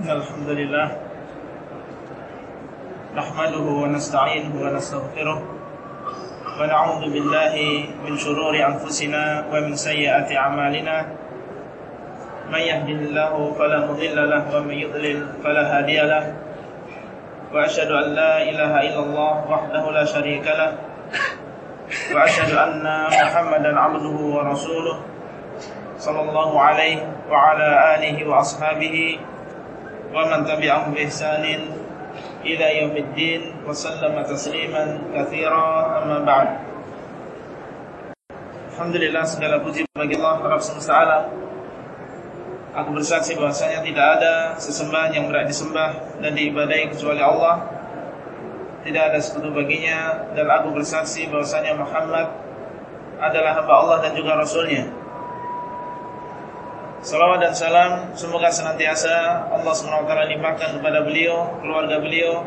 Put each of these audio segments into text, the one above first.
إن الحمد لله نحمده ونستعينه ونستغفره ونعوذ بالله من شرور أنفسنا ومن سيئات أعمالنا. من يهده الله فلا مضل له ومن يضلل فلا هادي له. وأشهد أن لا إله إلا الله وحده لا شريك له. وأشهد أن محمدا عبده ورسوله صلى الله عليه وعلى آله وأصحابه ومن تبعهم بإحسان إلى يوم الدين وسلم تسليما كثيرا أما بعد Alhamdulillah segala puji bagi Allah Rabb semesta alam Aku bersaksi bahwasanya tidak ada sesembahan yang berat disembah dan diibadahi kecuali Allah Tidak ada sekutu baginya Dan aku bersaksi bahwasanya Muhammad adalah hamba Allah dan juga Rasulnya Salawat dan salam semoga senantiasa Allah SWT limpahkan kepada beliau, keluarga beliau,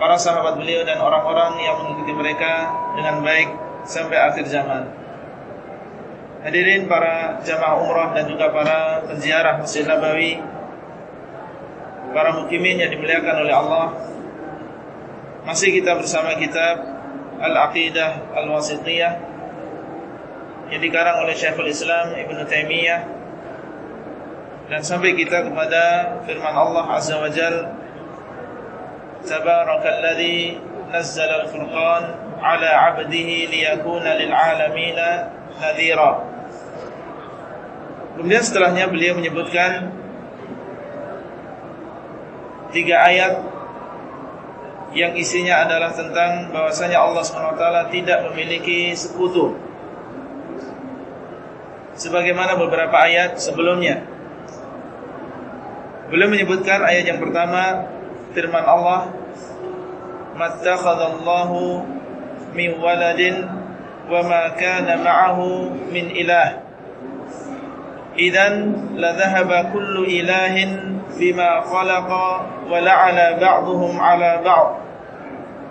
para sahabat beliau dan orang-orang yang mengikuti mereka dengan baik sampai akhir zaman. Hadirin para jamaah umrah dan juga para penziarah Masjid Nabawi, para mukimin yang dimuliakan oleh Allah. Masih kita bersama kitab Al-Aqidah Al-Wasitiyah yang dikarang oleh Syekhul Islam Ibn Taimiyah dan sampai kita kepada firman Allah Azza wa Jal Tabarakalladzi nazzala al-furqan ala 'abdihi liyakuna lil 'alamina nadhira. Kemudian setelahnya beliau menyebutkan tiga ayat yang isinya adalah tentang bahwasanya Allah SWT tidak memiliki sekutu. Sebagaimana beberapa ayat sebelumnya Beliau menyebutkan ayat yang pertama firman Allah Mattakhadallahu min waladin wa ma kana ma'ahu min ilah Idan la dhahaba kullu ilahin bima khalaqa wa la'ala ba'dhum 'ala ba'd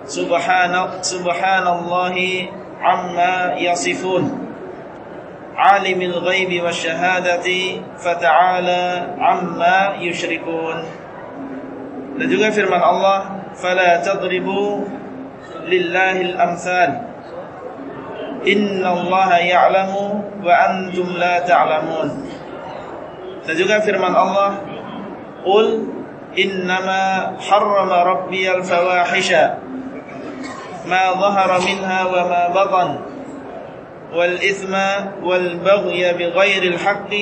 Subhana subhanallahi amma yasifun عالم الغيب والشهادة فتعالى عما يشركون. Dan juga firman Allah فلا تضربوا لله الأمثال إن الله يعلم وأنتم لا تعلمون dan juga firman Allah قل إنما حرم ربي الفواحش ما ظهر منها وما بطن والإثم والبغي بغير الحق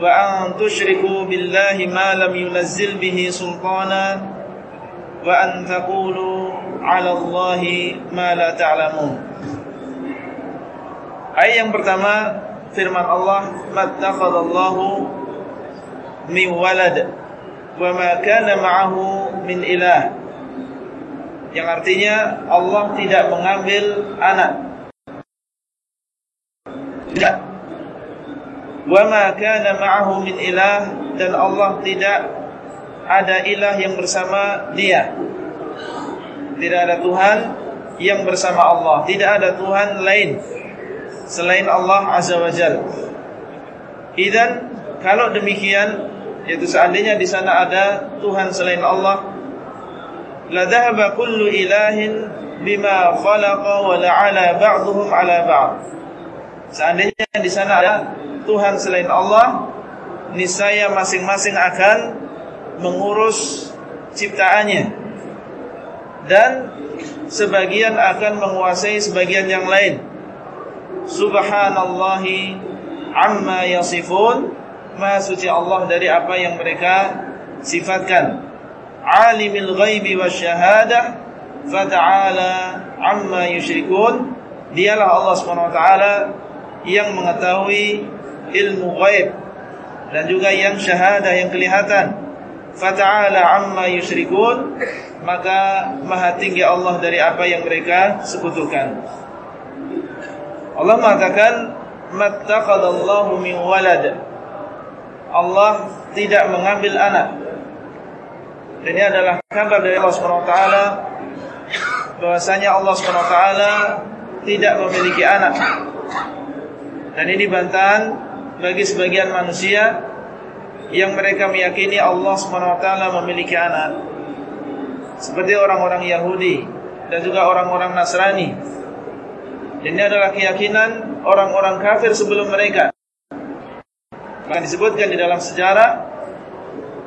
وأن تشركوا بالله ما لم ينزل به سلطانا وأن تقولوا على الله ما لا تعلمون Ayat yang pertama firman Allah mattakhadallahu min walad wa ma kana ma'ahu min ilah yang artinya Allah tidak mengambil anak tidak. Wa ma kana ma'ahu min ilah dan Allah tidak ada ilah yang bersama dia. Tidak ada Tuhan yang bersama Allah, tidak ada Tuhan lain selain Allah Azza wa Jalla. Idan kalau demikian yaitu seandainya di sana ada Tuhan selain Allah la dhahaba kullu ilahin bima khalaqa wa la'ala ba'dhum 'ala ba'd Seandainya di sana ada Tuhan selain Allah, niscaya masing-masing akan mengurus ciptaannya. Dan sebagian akan menguasai sebagian yang lain. Subhanallahi amma yasifun, Maha suci Allah dari apa yang mereka sifatkan. Alimil ghaibi wasyahadah, fata'ala amma yusyrikun. Dialah Allah Subhanahu wa taala yang mengetahui ilmu ghaib dan juga yang syahadah yang kelihatan. Fata'ala amma yusyrikun, maka maha tinggi Allah dari apa yang mereka sekutukan. Allah mengatakan mattaqadallahu min walad. Allah tidak mengambil anak. Ini adalah kabar dari Allah Subhanahu wa taala bahwasanya Allah Subhanahu wa taala tidak memiliki anak. Dan ini bantahan bagi sebagian manusia yang mereka meyakini Allah SWT memiliki anak. Seperti orang-orang Yahudi dan juga orang-orang Nasrani. Ini adalah keyakinan orang-orang kafir sebelum mereka. Akan disebutkan di dalam sejarah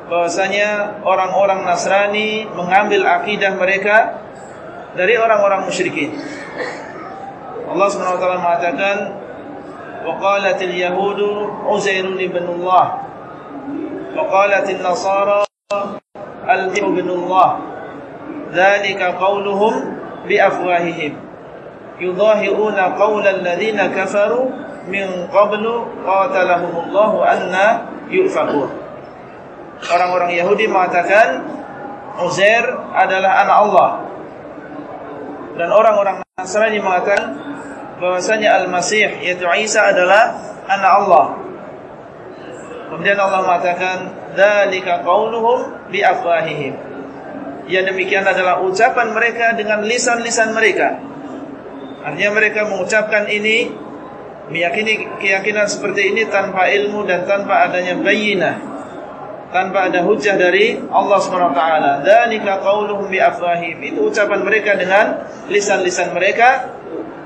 bahwasanya orang-orang Nasrani mengambil akidah mereka dari orang-orang musyrikin. Allah taala mengatakan wa qalatil yahudu Uzair ibn Allah wa qalatil nasara al-ibn Allah dzalika qawluhum bi afwahihim yudahi'una qawla alladhina kafaru min qablu qatalahumullahu anna yufakun orang-orang Yahudi mengatakan Uzair adalah anak Allah. Dan orang-orang Nasrani mengatakan bahwasanya Al-Masih yaitu Isa adalah anak Allah. Kemudian Allah mengatakan dzalika qauluhum bi afwahihim. Yang demikian adalah ucapan mereka dengan lisan-lisan mereka. Artinya mereka mengucapkan ini meyakini keyakinan seperti ini tanpa ilmu dan tanpa adanya bayinah tanpa ada hujah dari Allah SWT. Dzalika qauluhum bi afwahihim. Itu ucapan mereka dengan lisan-lisan mereka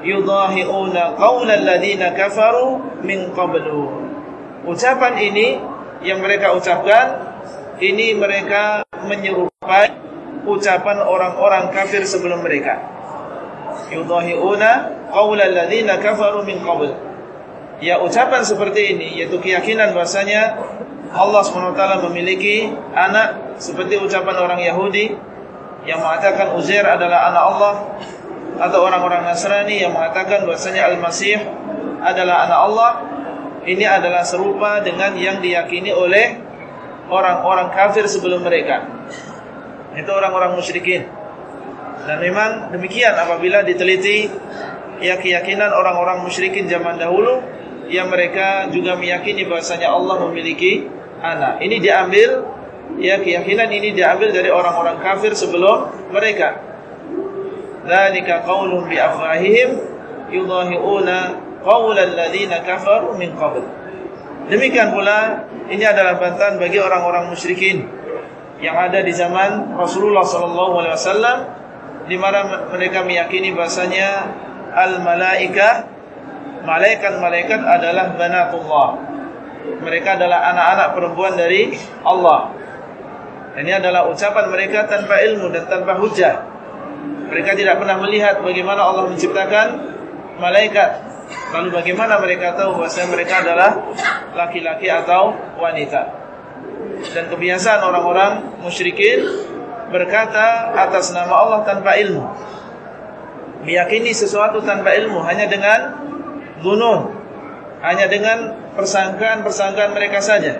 yudahiuna qaulal ladzina kafaru min qablu. Ucapan ini yang mereka ucapkan ini mereka menyerupai ucapan orang-orang kafir sebelum mereka. Yudahiuna qaulal ladzina kafaru min qabl. Ya ucapan seperti ini yaitu keyakinan bahasanya Allah SWT memiliki anak seperti ucapan orang Yahudi yang mengatakan Uzair adalah anak Allah atau orang-orang Nasrani yang mengatakan bahwasanya Al-Masih adalah anak Allah ini adalah serupa dengan yang diyakini oleh orang-orang kafir sebelum mereka itu orang-orang musyrikin dan memang demikian apabila diteliti ya keyakinan orang-orang musyrikin zaman dahulu yang mereka juga meyakini bahwasanya Allah memiliki anak. Ini diambil ya keyakinan ini diambil dari orang-orang kafir sebelum mereka. Dzalika qaulun bi afwahihim yudahiuna qaulal ladzina kafaru min qabl. Demikian pula ini adalah bantahan bagi orang-orang musyrikin yang ada di zaman Rasulullah sallallahu alaihi wasallam di mana mereka meyakini bahasanya al malaika malaikat-malaikat adalah banatullah mereka adalah anak-anak perempuan dari Allah. Ini adalah ucapan mereka tanpa ilmu dan tanpa hujah. Mereka tidak pernah melihat bagaimana Allah menciptakan malaikat. Lalu bagaimana mereka tahu bahwa mereka adalah laki-laki atau wanita. Dan kebiasaan orang-orang musyrikin berkata atas nama Allah tanpa ilmu. Meyakini sesuatu tanpa ilmu hanya dengan gunung, hanya dengan persangkaan-persangkaan mereka saja.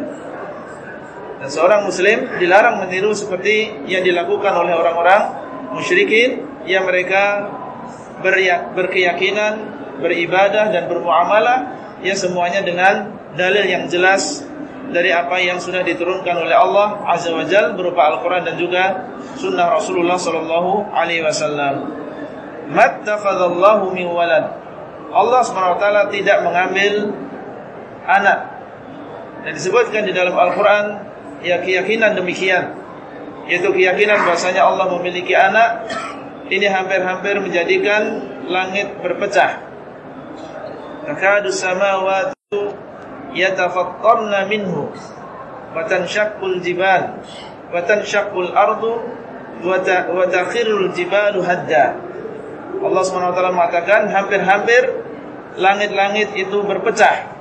Dan seorang muslim dilarang meniru seperti yang dilakukan oleh orang-orang musyrikin yang mereka berkeyakinan, beribadah dan bermuamalah ya semuanya dengan dalil yang jelas dari apa yang sudah diturunkan oleh Allah Azza wa Jal berupa Al-Quran dan juga Sunnah Rasulullah Sallallahu Alaihi Wasallam. Mattakhadallahu min walad. Allah SWT tidak mengambil anak. Dan disebutkan di dalam Al-Quran ya keyakinan demikian. Yaitu keyakinan bahasanya Allah memiliki anak ini hampir-hampir menjadikan langit berpecah. Takadu samawatu yatafattarna minhu wa jibal wa tanshaqqul ardu wa takhirul jibalu hadda. Allah SWT mengatakan hampir-hampir langit-langit itu berpecah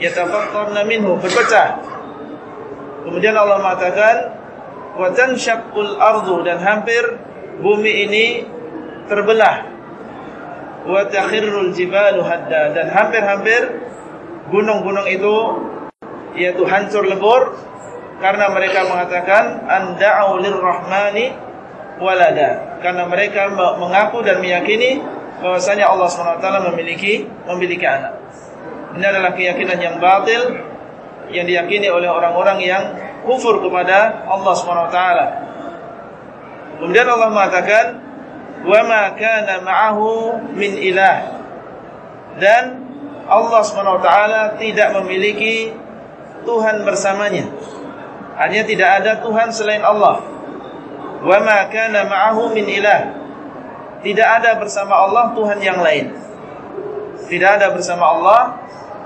yatafattarna minhu berpecah. Kemudian Allah mengatakan wa tanshaqqul ardu dan hampir bumi ini terbelah. Wa takhirrul jibalu hadda dan hampir-hampir gunung-gunung itu yaitu hancur lebur karena mereka mengatakan anda'u lirrahmani walada karena mereka mengaku dan meyakini bahwasanya Allah SWT memiliki memiliki anak. Ini adalah keyakinan yang batil yang diyakini oleh orang-orang yang kufur kepada Allah SWT. Kemudian Allah mengatakan, "Wa ma kana ma'ahu min ilah." Dan Allah SWT tidak memiliki Tuhan bersamanya. Artinya tidak ada Tuhan selain Allah. Wa ma kana ma'ahu min ilah. Tidak ada bersama Allah Tuhan yang lain. Tidak ada bersama Allah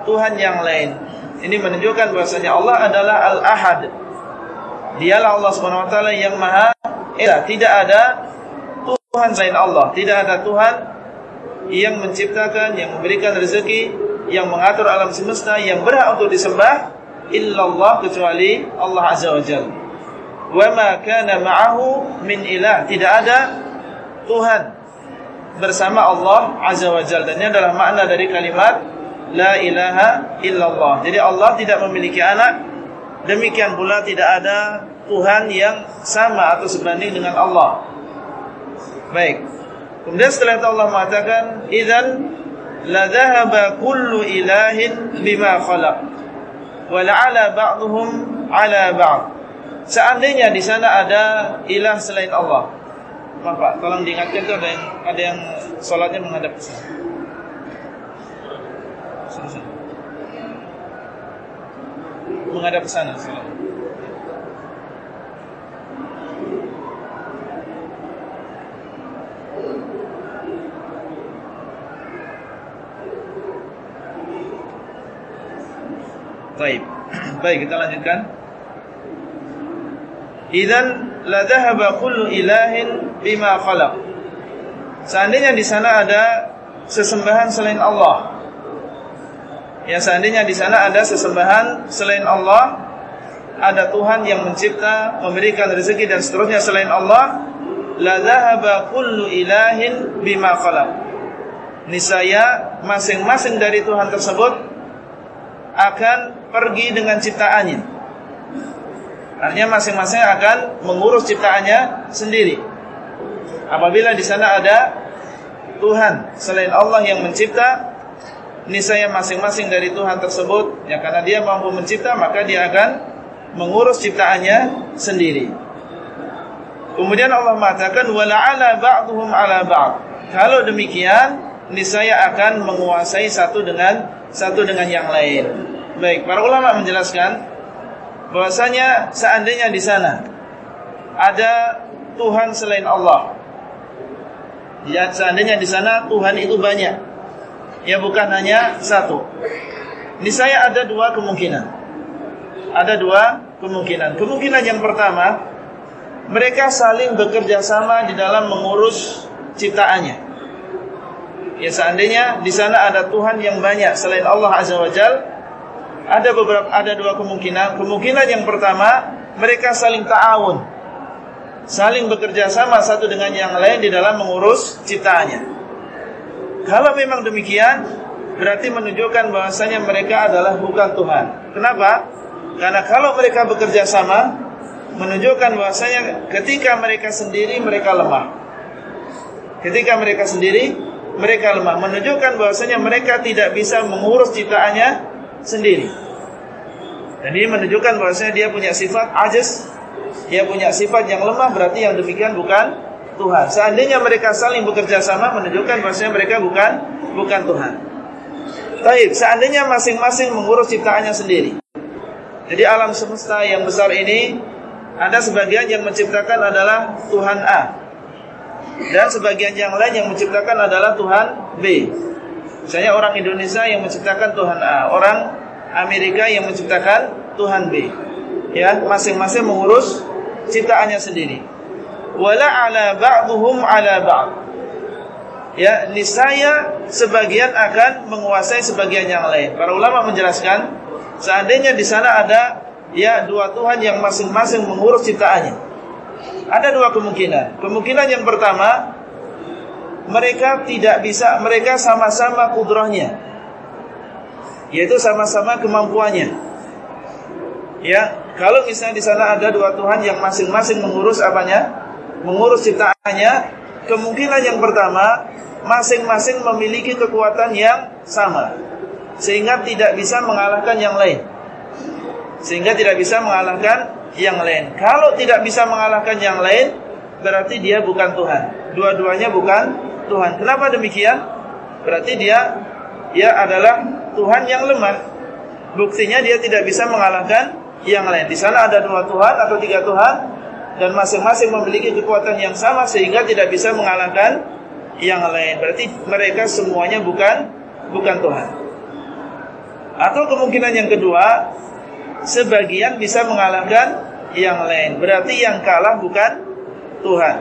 Tuhan yang lain. Ini menunjukkan bahwasanya Allah adalah Al-Ahad. Dialah Allah Subhanahu wa taala yang Maha Esa. Tidak ada Tuhan selain Allah. Tidak ada Tuhan yang menciptakan, yang memberikan rezeki, yang mengatur alam semesta, yang berhak untuk disembah illallah kecuali Allah Azza wa Jalla. Wa ma kana ma'ahu min ilah. Tidak ada Tuhan bersama Allah Azza wa Jalla. Dan ini adalah makna dari kalimat la ilaha illallah. Jadi Allah tidak memiliki anak, demikian pula tidak ada Tuhan yang sama atau sebanding dengan Allah. Baik. Kemudian setelah itu Allah mengatakan, "Idzan la dhahaba kullu ilahin bima khalaq." Wa la'ala ba'dhum 'ala ba'd. Seandainya di sana ada ilah selain Allah. Maaf Pak, tolong diingatkan itu ada yang ada yang salatnya menghadap ke sana. Menghadap ke sana. Baik. Baik, kita lanjutkan. Idzan la dhahaba kullu ilahin bima khalaq. Seandainya di sana ada sesembahan selain Allah. Ya seandainya di sana ada sesembahan selain Allah, ada Tuhan yang mencipta, memberikan rezeki dan seterusnya selain Allah, la dhahaba kullu ilahin bima khalaq. Niscaya masing-masing dari Tuhan tersebut akan pergi dengan ciptaannya. Artinya masing-masing akan mengurus ciptaannya sendiri. Apabila di sana ada Tuhan selain Allah yang mencipta, niscaya masing-masing dari Tuhan tersebut ya karena dia mampu mencipta maka dia akan mengurus ciptaannya sendiri. Kemudian Allah mengatakan wala ala ba'dhum ala ba'd. Kalau demikian niscaya akan menguasai satu dengan satu dengan yang lain. Baik, para ulama menjelaskan bahwasanya seandainya di sana ada Tuhan selain Allah. Ya, seandainya di sana Tuhan itu banyak. Ya bukan hanya satu. Ini saya ada dua kemungkinan. Ada dua kemungkinan. Kemungkinan yang pertama, mereka saling bekerja sama di dalam mengurus ciptaannya. Ya seandainya di sana ada Tuhan yang banyak selain Allah Azza wa Jalla ada beberapa ada dua kemungkinan. Kemungkinan yang pertama, mereka saling ta'awun. Saling bekerja sama satu dengan yang lain di dalam mengurus ciptaannya. Kalau memang demikian, berarti menunjukkan bahwasanya mereka adalah bukan Tuhan. Kenapa? Karena kalau mereka bekerja sama, menunjukkan bahwasanya ketika mereka sendiri mereka lemah. Ketika mereka sendiri mereka lemah, menunjukkan bahwasanya mereka tidak bisa mengurus ciptaannya sendiri. Ini menunjukkan bahwasanya dia punya sifat ajiz, dia punya sifat yang lemah berarti yang demikian bukan Tuhan. Seandainya mereka saling bekerja sama menunjukkan bahwasanya mereka bukan bukan Tuhan. Taib, seandainya masing-masing mengurus ciptaannya sendiri. Jadi alam semesta yang besar ini ada sebagian yang menciptakan adalah Tuhan A. Dan sebagian yang lain yang menciptakan adalah Tuhan B. Misalnya orang Indonesia yang menciptakan Tuhan A, orang Amerika yang menciptakan Tuhan B. Ya, masing-masing mengurus ciptaannya sendiri. Wala ala ba'dhum ala ba'd. Ya, niscaya sebagian akan menguasai sebagian yang lain. Para ulama menjelaskan, seandainya di sana ada ya dua Tuhan yang masing-masing mengurus ciptaannya. Ada dua kemungkinan. Kemungkinan yang pertama, mereka tidak bisa, mereka sama-sama kudrahnya yaitu sama-sama kemampuannya. Ya, kalau misalnya di sana ada dua Tuhan yang masing-masing mengurus apanya? Mengurus ciptaannya, kemungkinan yang pertama masing-masing memiliki kekuatan yang sama sehingga tidak bisa mengalahkan yang lain. Sehingga tidak bisa mengalahkan yang lain. Kalau tidak bisa mengalahkan yang lain, berarti dia bukan Tuhan. Dua-duanya bukan Tuhan. Kenapa demikian? Berarti dia ya adalah Tuhan yang lemah. Buktinya dia tidak bisa mengalahkan yang lain. Di sana ada dua Tuhan atau tiga Tuhan dan masing-masing memiliki kekuatan yang sama sehingga tidak bisa mengalahkan yang lain. Berarti mereka semuanya bukan bukan Tuhan. Atau kemungkinan yang kedua, sebagian bisa mengalahkan yang lain. Berarti yang kalah bukan Tuhan.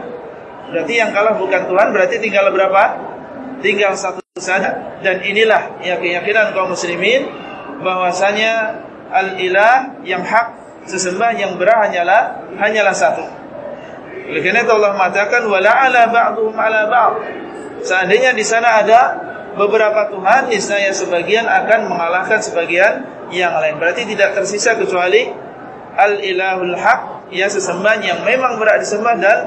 Berarti yang kalah bukan Tuhan, berarti tinggal berapa? Tinggal satu saja. Dan inilah ya keyakinan kaum muslimin bahwasanya al-ilah yang hak sesembah yang benar hanyalah hanyalah satu. Oleh karena itu Allah mengatakan wala ala ba'dhum ala ba'd. Seandainya di sana ada beberapa Tuhan, niscaya sebagian akan mengalahkan sebagian yang lain. Berarti tidak tersisa kecuali al-ilahul haq, ya sesembahan yang memang berat disembah dan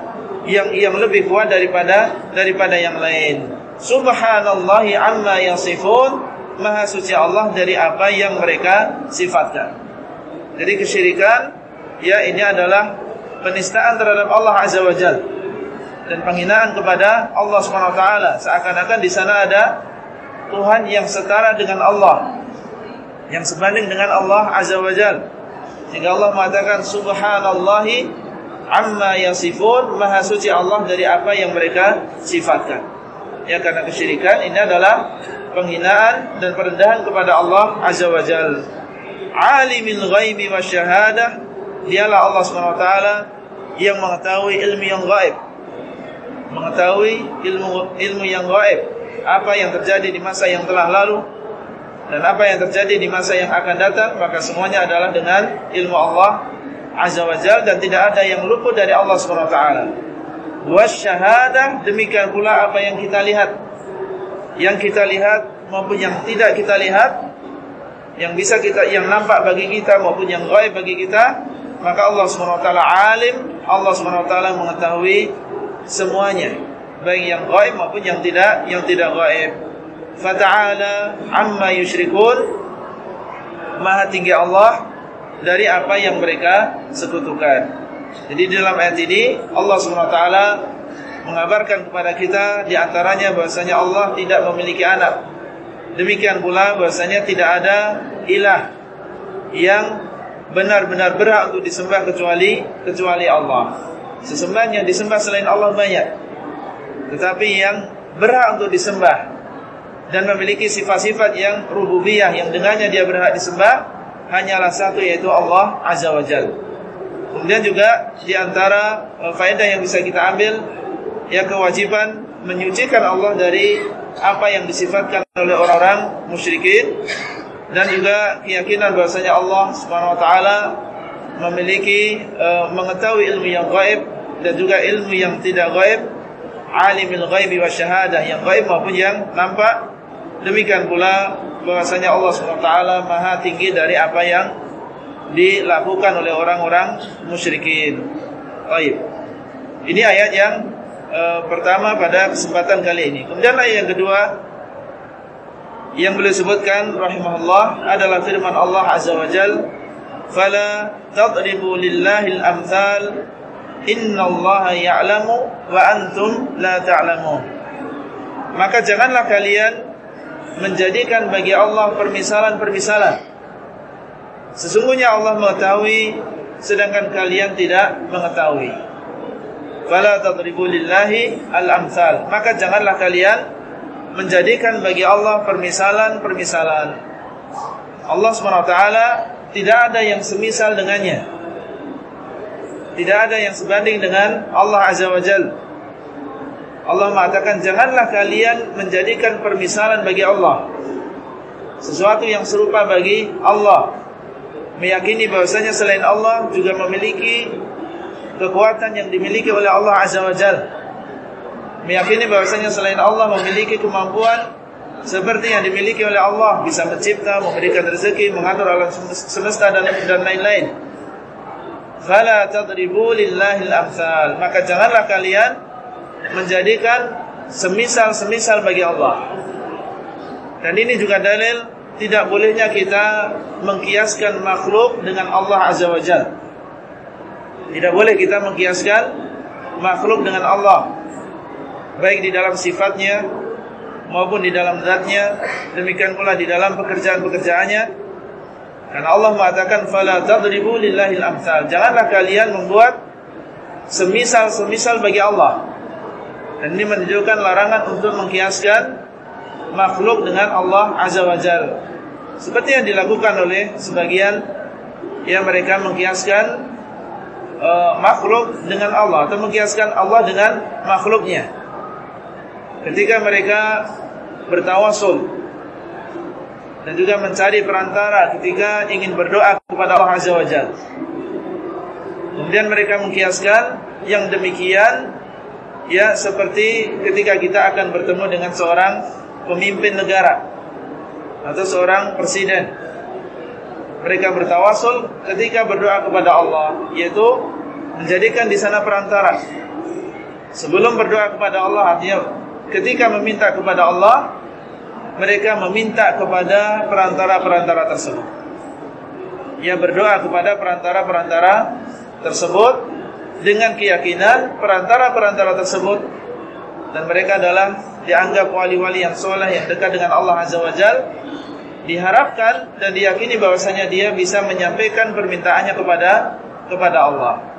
yang yang lebih kuat daripada daripada yang lain. Subhanallahi amma yasifun. Maha suci Allah dari apa yang mereka sifatkan. Jadi kesyirikan ya ini adalah penistaan terhadap Allah Azza wa Jalla dan penghinaan kepada Allah Subhanahu wa taala. Seakan-akan di sana ada Tuhan yang setara dengan Allah. Yang sebanding dengan Allah Azza wa Jal Sehingga Allah mengatakan subhanallahi amma yasifun, maha suci Allah dari apa yang mereka sifatkan. Ya karena kesyirikan ini adalah penghinaan dan perendahan kepada Allah Azza wa Jal Alimul ghaibi wasyahadah, dialah Allah wa taala yang mengetahui ilmu yang gaib mengetahui ilmu ilmu yang gaib, apa yang terjadi di masa yang telah lalu dan apa yang terjadi di masa yang akan datang, maka semuanya adalah dengan ilmu Allah Azza wa Jalla dan tidak ada yang luput dari Allah Subhanahu wa. Wasyahadah demikian pula apa yang kita lihat. Yang kita lihat maupun yang tidak kita lihat, yang bisa kita yang nampak bagi kita maupun yang gaib bagi kita, maka Allah Subhanahu wa taala alim, Allah Subhanahu wa taala mengetahui semuanya baik yang gaib maupun yang tidak yang tidak gaib. Fata'ala amma yusyrikun. Maha tinggi Allah dari apa yang mereka sekutukan. Jadi dalam ayat ini Allah SWT mengabarkan kepada kita di antaranya bahwasanya Allah tidak memiliki anak demikian pula bahwasanya tidak ada ilah yang benar-benar berhak untuk disembah kecuali kecuali Allah. Sesembahan yang disembah selain Allah banyak. Tetapi yang berhak untuk disembah Dan memiliki sifat-sifat yang rububiyah Yang dengannya dia berhak disembah Hanyalah satu yaitu Allah Azza wa Jal. Kemudian juga Di antara uh, faedah yang bisa kita ambil Yang kewajiban Menyucikan Allah dari Apa yang disifatkan oleh orang-orang musyrikin Dan juga keyakinan bahasanya Allah Subhanahu Wa Taala memiliki uh, mengetahui ilmu yang gaib dan juga ilmu yang tidak gaib alimul ghaibi wa syahadah yang gaib maupun yang nampak. Demikian pula bahwasanya Allah SWT maha tinggi dari apa yang dilakukan oleh orang-orang musyrikin. Baik. Ini ayat yang uh, pertama pada kesempatan kali ini. Kemudian ayat yang kedua yang beliau sebutkan rahimahullah adalah firman Allah azza wa jalla fala tadribu lillahil amthal innallaha ya'lamu wa antum la maka janganlah kalian menjadikan bagi Allah permisalan-permisalan. Sesungguhnya Allah mengetahui sedangkan kalian tidak mengetahui fala tadribu lillahi al-amthal maka janganlah kalian menjadikan bagi Allah permisalan-permisalan Allah SWT tidak ada yang semisal dengannya. Tidak ada yang sebanding dengan Allah Azza wa Jal. Allah mengatakan janganlah kalian menjadikan permisalan bagi Allah. Sesuatu yang serupa bagi Allah. Meyakini bahwasanya selain Allah juga memiliki kekuatan yang dimiliki oleh Allah Azza wa Jal. Meyakini bahwasanya selain Allah memiliki kemampuan seperti yang dimiliki oleh Allah bisa mencipta, memberikan rezeki, mengatur alam semesta dan lain-lain. Fala tadribu lillahil amsal. Maka janganlah kalian menjadikan semisal-semisal bagi Allah. Dan ini juga dalil tidak bolehnya kita mengkiaskan makhluk dengan Allah Azza wa Jalla. Tidak boleh kita mengkiaskan makhluk dengan Allah. Baik di dalam sifatnya maupun di dalam zatnya demikian pula di dalam pekerjaan-pekerjaannya Karena Allah mengatakan fala tadribu amsal. Janganlah kalian membuat semisal-semisal bagi Allah. Dan ini menunjukkan larangan untuk mengkiaskan makhluk dengan Allah Azza wa Jal. Seperti yang dilakukan oleh sebagian yang mereka mengkiaskan uh, makhluk dengan Allah atau mengkiaskan Allah dengan makhluknya. Ketika mereka bertawasul dan juga mencari perantara ketika ingin berdoa kepada Allah Azza wa Jalla. Kemudian mereka mengkiaskan yang demikian ya seperti ketika kita akan bertemu dengan seorang pemimpin negara atau seorang presiden. Mereka bertawasul ketika berdoa kepada Allah yaitu menjadikan di sana perantara. Sebelum berdoa kepada Allah artinya ketika meminta kepada Allah mereka meminta kepada perantara-perantara tersebut. Ia berdoa kepada perantara-perantara tersebut dengan keyakinan perantara-perantara tersebut dan mereka adalah dianggap wali-wali yang soleh yang dekat dengan Allah Azza wa Jal diharapkan dan diyakini bahwasanya dia bisa menyampaikan permintaannya kepada kepada Allah.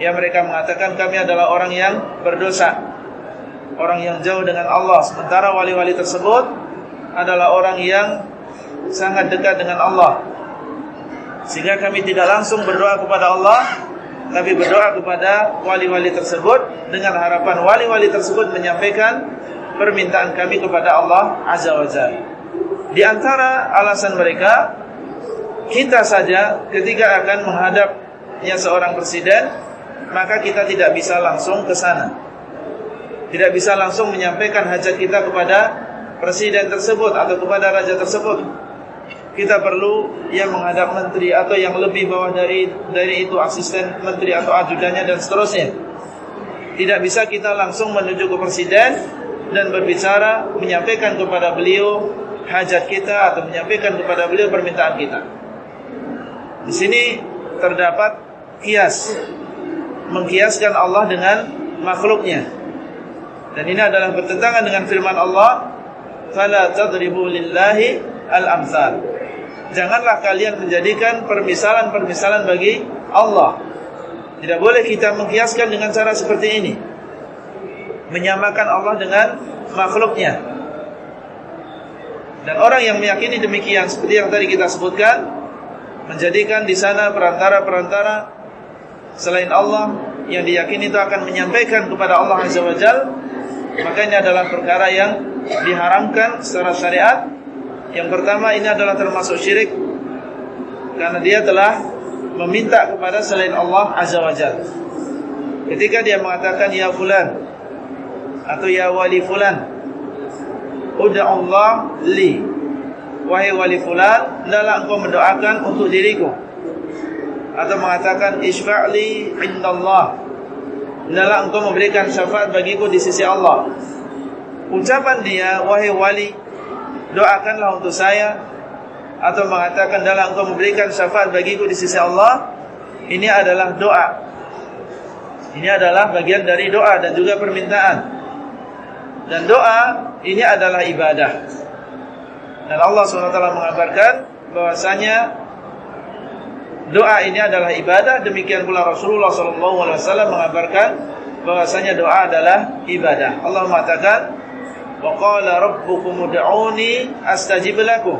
Ya mereka mengatakan kami adalah orang yang berdosa. Orang yang jauh dengan Allah. Sementara wali-wali tersebut adalah orang yang sangat dekat dengan Allah. Sehingga kami tidak langsung berdoa kepada Allah tapi berdoa kepada wali-wali tersebut dengan harapan wali-wali tersebut menyampaikan permintaan kami kepada Allah Azza wa Jalla. Di antara alasan mereka kita saja ketika akan menghadapnya seorang presiden maka kita tidak bisa langsung ke sana tidak bisa langsung menyampaikan hajat kita kepada presiden tersebut atau kepada raja tersebut. Kita perlu yang menghadap menteri atau yang lebih bawah dari dari itu asisten menteri atau ajudannya dan seterusnya. Tidak bisa kita langsung menuju ke presiden dan berbicara menyampaikan kepada beliau hajat kita atau menyampaikan kepada beliau permintaan kita. Di sini terdapat kias mengkiaskan Allah dengan makhluknya dan ini adalah bertentangan dengan firman Allah, "Fala tadribu lillahi al-amsal." Janganlah kalian menjadikan permisalan-permisalan bagi Allah. Tidak boleh kita mengkiaskan dengan cara seperti ini. Menyamakan Allah dengan makhluknya. Dan orang yang meyakini demikian seperti yang tadi kita sebutkan, menjadikan di sana perantara-perantara selain Allah yang diyakini itu akan menyampaikan kepada Allah Azza wa Jalla maka ini adalah perkara yang diharamkan secara syariat. Yang pertama ini adalah termasuk syirik karena dia telah meminta kepada selain Allah Azza wa Jalla. Ketika dia mengatakan ya fulan atau ya wali fulan, udah Allah li. Wahai wali fulan, hendaklah engkau mendoakan untuk diriku. Atau mengatakan isfa'li indallah hendaklah engkau memberikan syafaat bagiku di sisi Allah. Ucapan dia, wahai wali, doakanlah untuk saya atau mengatakan hendaklah engkau memberikan syafaat bagiku di sisi Allah. Ini adalah doa. Ini adalah bagian dari doa dan juga permintaan. Dan doa ini adalah ibadah. Dan Allah SWT mengabarkan bahwasanya doa ini adalah ibadah. Demikian pula Rasulullah SAW mengabarkan bahwasanya doa adalah ibadah. Allah mengatakan wa qala rabbukum ud'uni astajib lakum.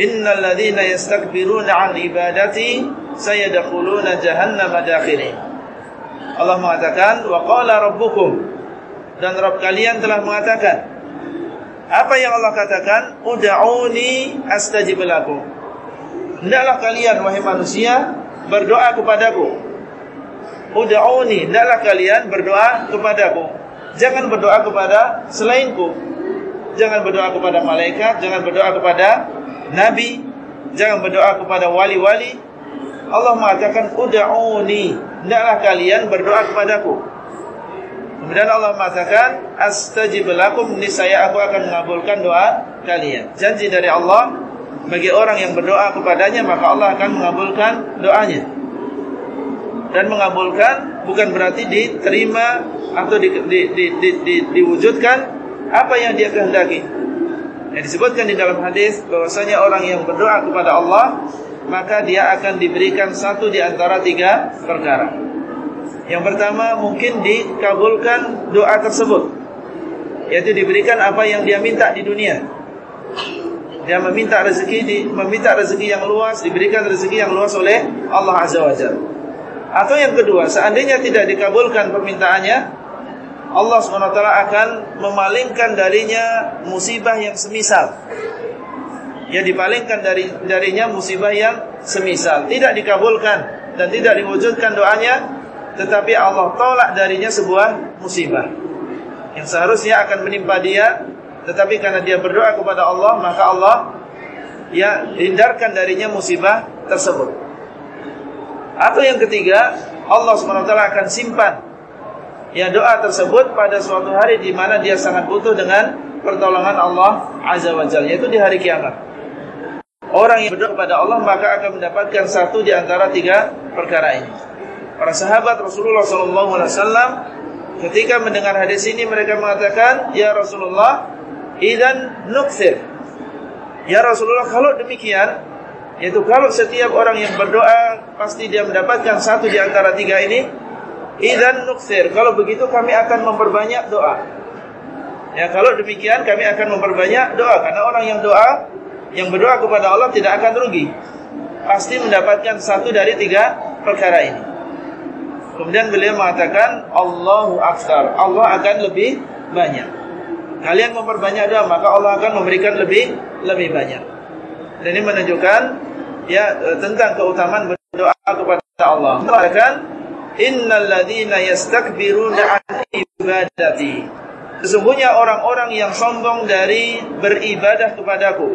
Innal ladzina yastakbiruna 'an ibadati sayadkhuluna jahannama dakhirin Allah mengatakan wa qala rabbukum. Dan Rabb kalian telah mengatakan apa yang Allah katakan? Ud'uni astajib lakum Hendaklah kalian wahai manusia berdoa kepadaku. Ud'uni, hendaklah kalian berdoa kepadaku. Jangan berdoa kepada selainku. Jangan berdoa kepada malaikat, jangan berdoa kepada nabi, jangan berdoa kepada wali-wali. Allah mengatakan ud'uni, hendaklah kalian berdoa kepadaku. Kemudian Allah mengatakan astajib lakum niscaya aku akan mengabulkan doa kalian. Janji dari Allah bagi orang yang berdoa kepadanya maka Allah akan mengabulkan doanya. Dan mengabulkan bukan berarti diterima atau di, di, di, di, di, diwujudkan apa yang dia kehendaki. Yang disebutkan di dalam hadis bahwasanya orang yang berdoa kepada Allah maka dia akan diberikan satu di antara tiga perkara. Yang pertama mungkin dikabulkan doa tersebut yaitu diberikan apa yang dia minta di dunia. Dia meminta rezeki di, meminta rezeki yang luas diberikan rezeki yang luas oleh Allah Azza wa Jalla. Atau yang kedua, seandainya tidak dikabulkan permintaannya, Allah SWT akan memalingkan darinya musibah yang semisal. Ya dipalingkan dari darinya musibah yang semisal, tidak dikabulkan dan tidak diwujudkan doanya, tetapi Allah tolak darinya sebuah musibah yang seharusnya akan menimpa dia, tetapi karena dia berdoa kepada Allah, maka Allah ya hindarkan darinya musibah tersebut. Atau yang ketiga, Allah SWT akan simpan ya doa tersebut pada suatu hari di mana dia sangat butuh dengan pertolongan Allah Azza wa Jalla yaitu di hari kiamat. Orang yang berdoa kepada Allah maka akan mendapatkan satu di antara tiga perkara ini. Para sahabat Rasulullah SAW ketika mendengar hadis ini mereka mengatakan, Ya Rasulullah, idan nukthir. Ya Rasulullah, kalau demikian, yaitu kalau setiap orang yang berdoa pasti dia mendapatkan satu di antara tiga ini, Idan nuksir. Kalau begitu kami akan memperbanyak doa. Ya, kalau demikian kami akan memperbanyak doa karena orang yang doa yang berdoa kepada Allah tidak akan rugi. Pasti mendapatkan satu dari tiga perkara ini. Kemudian beliau mengatakan Allahu Akbar. Allah akan lebih banyak. Kalian memperbanyak doa maka Allah akan memberikan lebih lebih banyak. Dan ini menunjukkan ya tentang keutamaan berdoa kepada Allah. Mengatakan innal ladzina yastakbiruna an ibadati. Sesungguhnya orang-orang yang sombong dari beribadah kepadaku.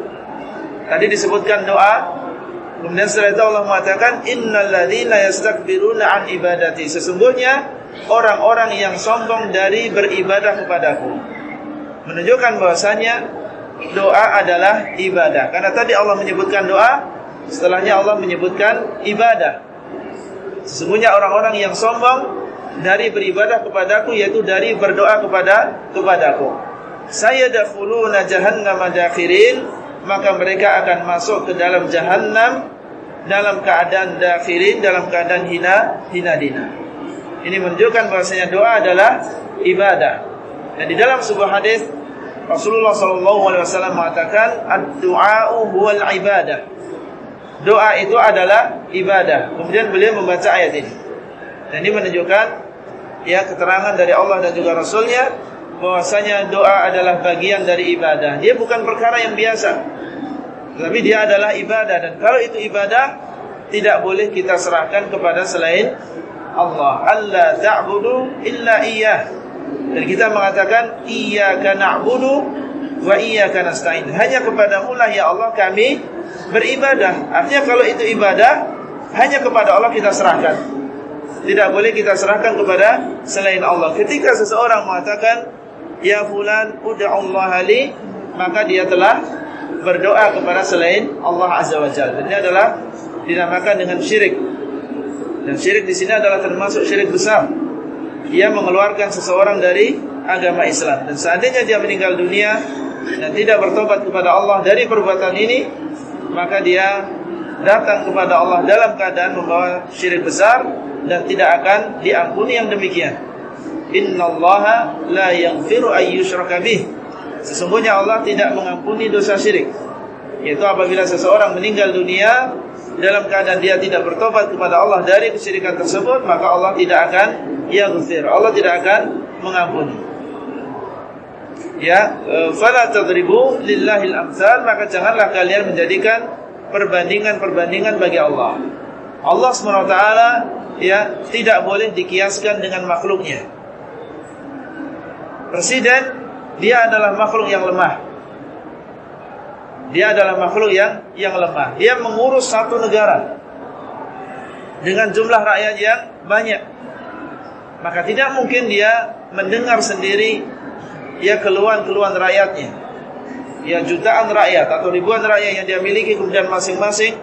Tadi disebutkan doa. Kemudian setelah itu Allah mengatakan innal ladzina yastakbiruna an ibadati. Sesungguhnya orang-orang yang sombong dari beribadah kepadaku menunjukkan bahwasanya doa adalah ibadah karena tadi Allah menyebutkan doa setelahnya Allah menyebutkan ibadah Sesungguhnya orang-orang yang sombong dari beribadah kepadaku yaitu dari berdoa kepada kepadaku. Saya dakhuluna jahannam dakhirin maka mereka akan masuk ke dalam jahannam dalam keadaan dakhirin dalam keadaan hina hina dina. Ini menunjukkan bahwasanya doa adalah ibadah. Dan di dalam sebuah hadis Rasulullah sallallahu alaihi wasallam mengatakan ad-du'a huwal ibadah. Doa itu adalah ibadah. Kemudian beliau membaca ayat ini. Dan ini menunjukkan ya keterangan dari Allah dan juga Rasulnya bahwasanya doa adalah bagian dari ibadah. Dia bukan perkara yang biasa. Tapi dia adalah ibadah dan kalau itu ibadah tidak boleh kita serahkan kepada selain Allah. Allah ta'budu illa iyyah. Dan kita mengatakan iyyaka na'budu wa iyyaka nasta'in. Hanya kepadamu lah ya Allah kami beribadah. Artinya kalau itu ibadah hanya kepada Allah kita serahkan. Tidak boleh kita serahkan kepada selain Allah. Ketika seseorang mengatakan ya fulan ud'allah li maka dia telah berdoa kepada selain Allah Azza wa Jalla. Ini adalah dinamakan dengan syirik. Dan syirik di sini adalah termasuk syirik besar. Dia mengeluarkan seseorang dari agama Islam dan seandainya dia meninggal dunia dan tidak bertobat kepada Allah dari perbuatan ini, maka dia datang kepada Allah dalam keadaan membawa syirik besar dan tidak akan diampuni yang demikian. Innallaha la yaghfiru ayyushraka bih. Sesungguhnya Allah tidak mengampuni dosa syirik. Yaitu apabila seseorang meninggal dunia dalam keadaan dia tidak bertobat kepada Allah dari kesyirikan tersebut, maka Allah tidak akan yaghfir. Allah tidak akan mengampuni. Ya, e, fala tadribu lillahil amsal, maka janganlah kalian menjadikan perbandingan-perbandingan bagi Allah. Allah SWT ya tidak boleh dikiaskan dengan makhluknya. Presiden dia adalah makhluk yang lemah. Dia adalah makhluk yang yang lemah. Dia mengurus satu negara dengan jumlah rakyat yang banyak. Maka tidak mungkin dia mendengar sendiri ya keluhan-keluhan rakyatnya. Ya jutaan rakyat atau ribuan rakyat yang dia miliki kemudian masing-masing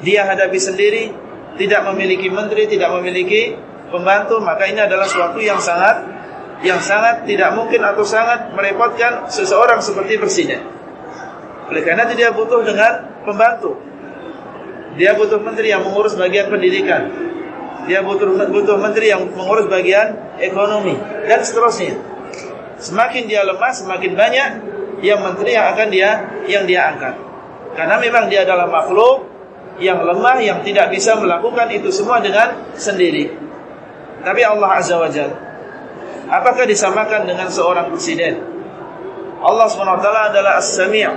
dia hadapi sendiri, tidak memiliki menteri, tidak memiliki pembantu, maka ini adalah suatu yang sangat yang sangat tidak mungkin atau sangat merepotkan seseorang seperti presiden. Oleh karena itu dia butuh dengan pembantu. Dia butuh menteri yang mengurus bagian pendidikan. Dia butuh butuh menteri yang mengurus bagian ekonomi dan seterusnya. Semakin dia lemah, semakin banyak yang menteri yang akan dia yang dia angkat. Karena memang dia adalah makhluk yang lemah yang tidak bisa melakukan itu semua dengan sendiri. Tapi Allah Azza wa Jalla apakah disamakan dengan seorang presiden? Allah SWT adalah As-Sami'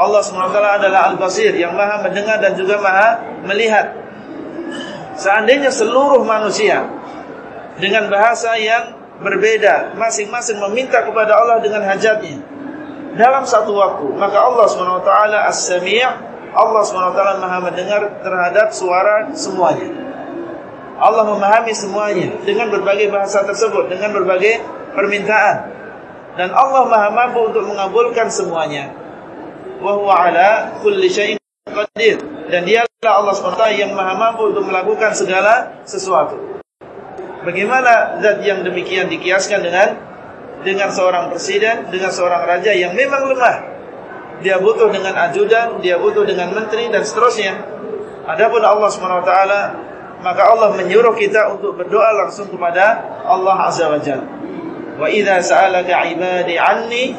Allah SWT adalah Al-Basir Yang maha mendengar dan juga maha melihat. Seandainya seluruh manusia Dengan bahasa yang berbeda Masing-masing meminta kepada Allah dengan hajatnya Dalam satu waktu Maka Allah SWT As-Sami' Allah SWT maha mendengar terhadap suara semuanya. Allah memahami semuanya Dengan berbagai bahasa tersebut Dengan berbagai permintaan. Dan Allah Maha mampu untuk mengabulkan semuanya. Wa huwa ala kulli qadir. Dan dialah Allah SWT yang Maha mampu untuk melakukan segala sesuatu. Bagaimana zat yang demikian dikiaskan dengan dengan seorang presiden, dengan seorang raja yang memang lemah. Dia butuh dengan ajudan, dia butuh dengan menteri dan seterusnya. Adapun Allah SWT maka Allah menyuruh kita untuk berdoa langsung kepada Allah Azza wa Jalla. Wa idza sa'alaka 'ibadi 'anni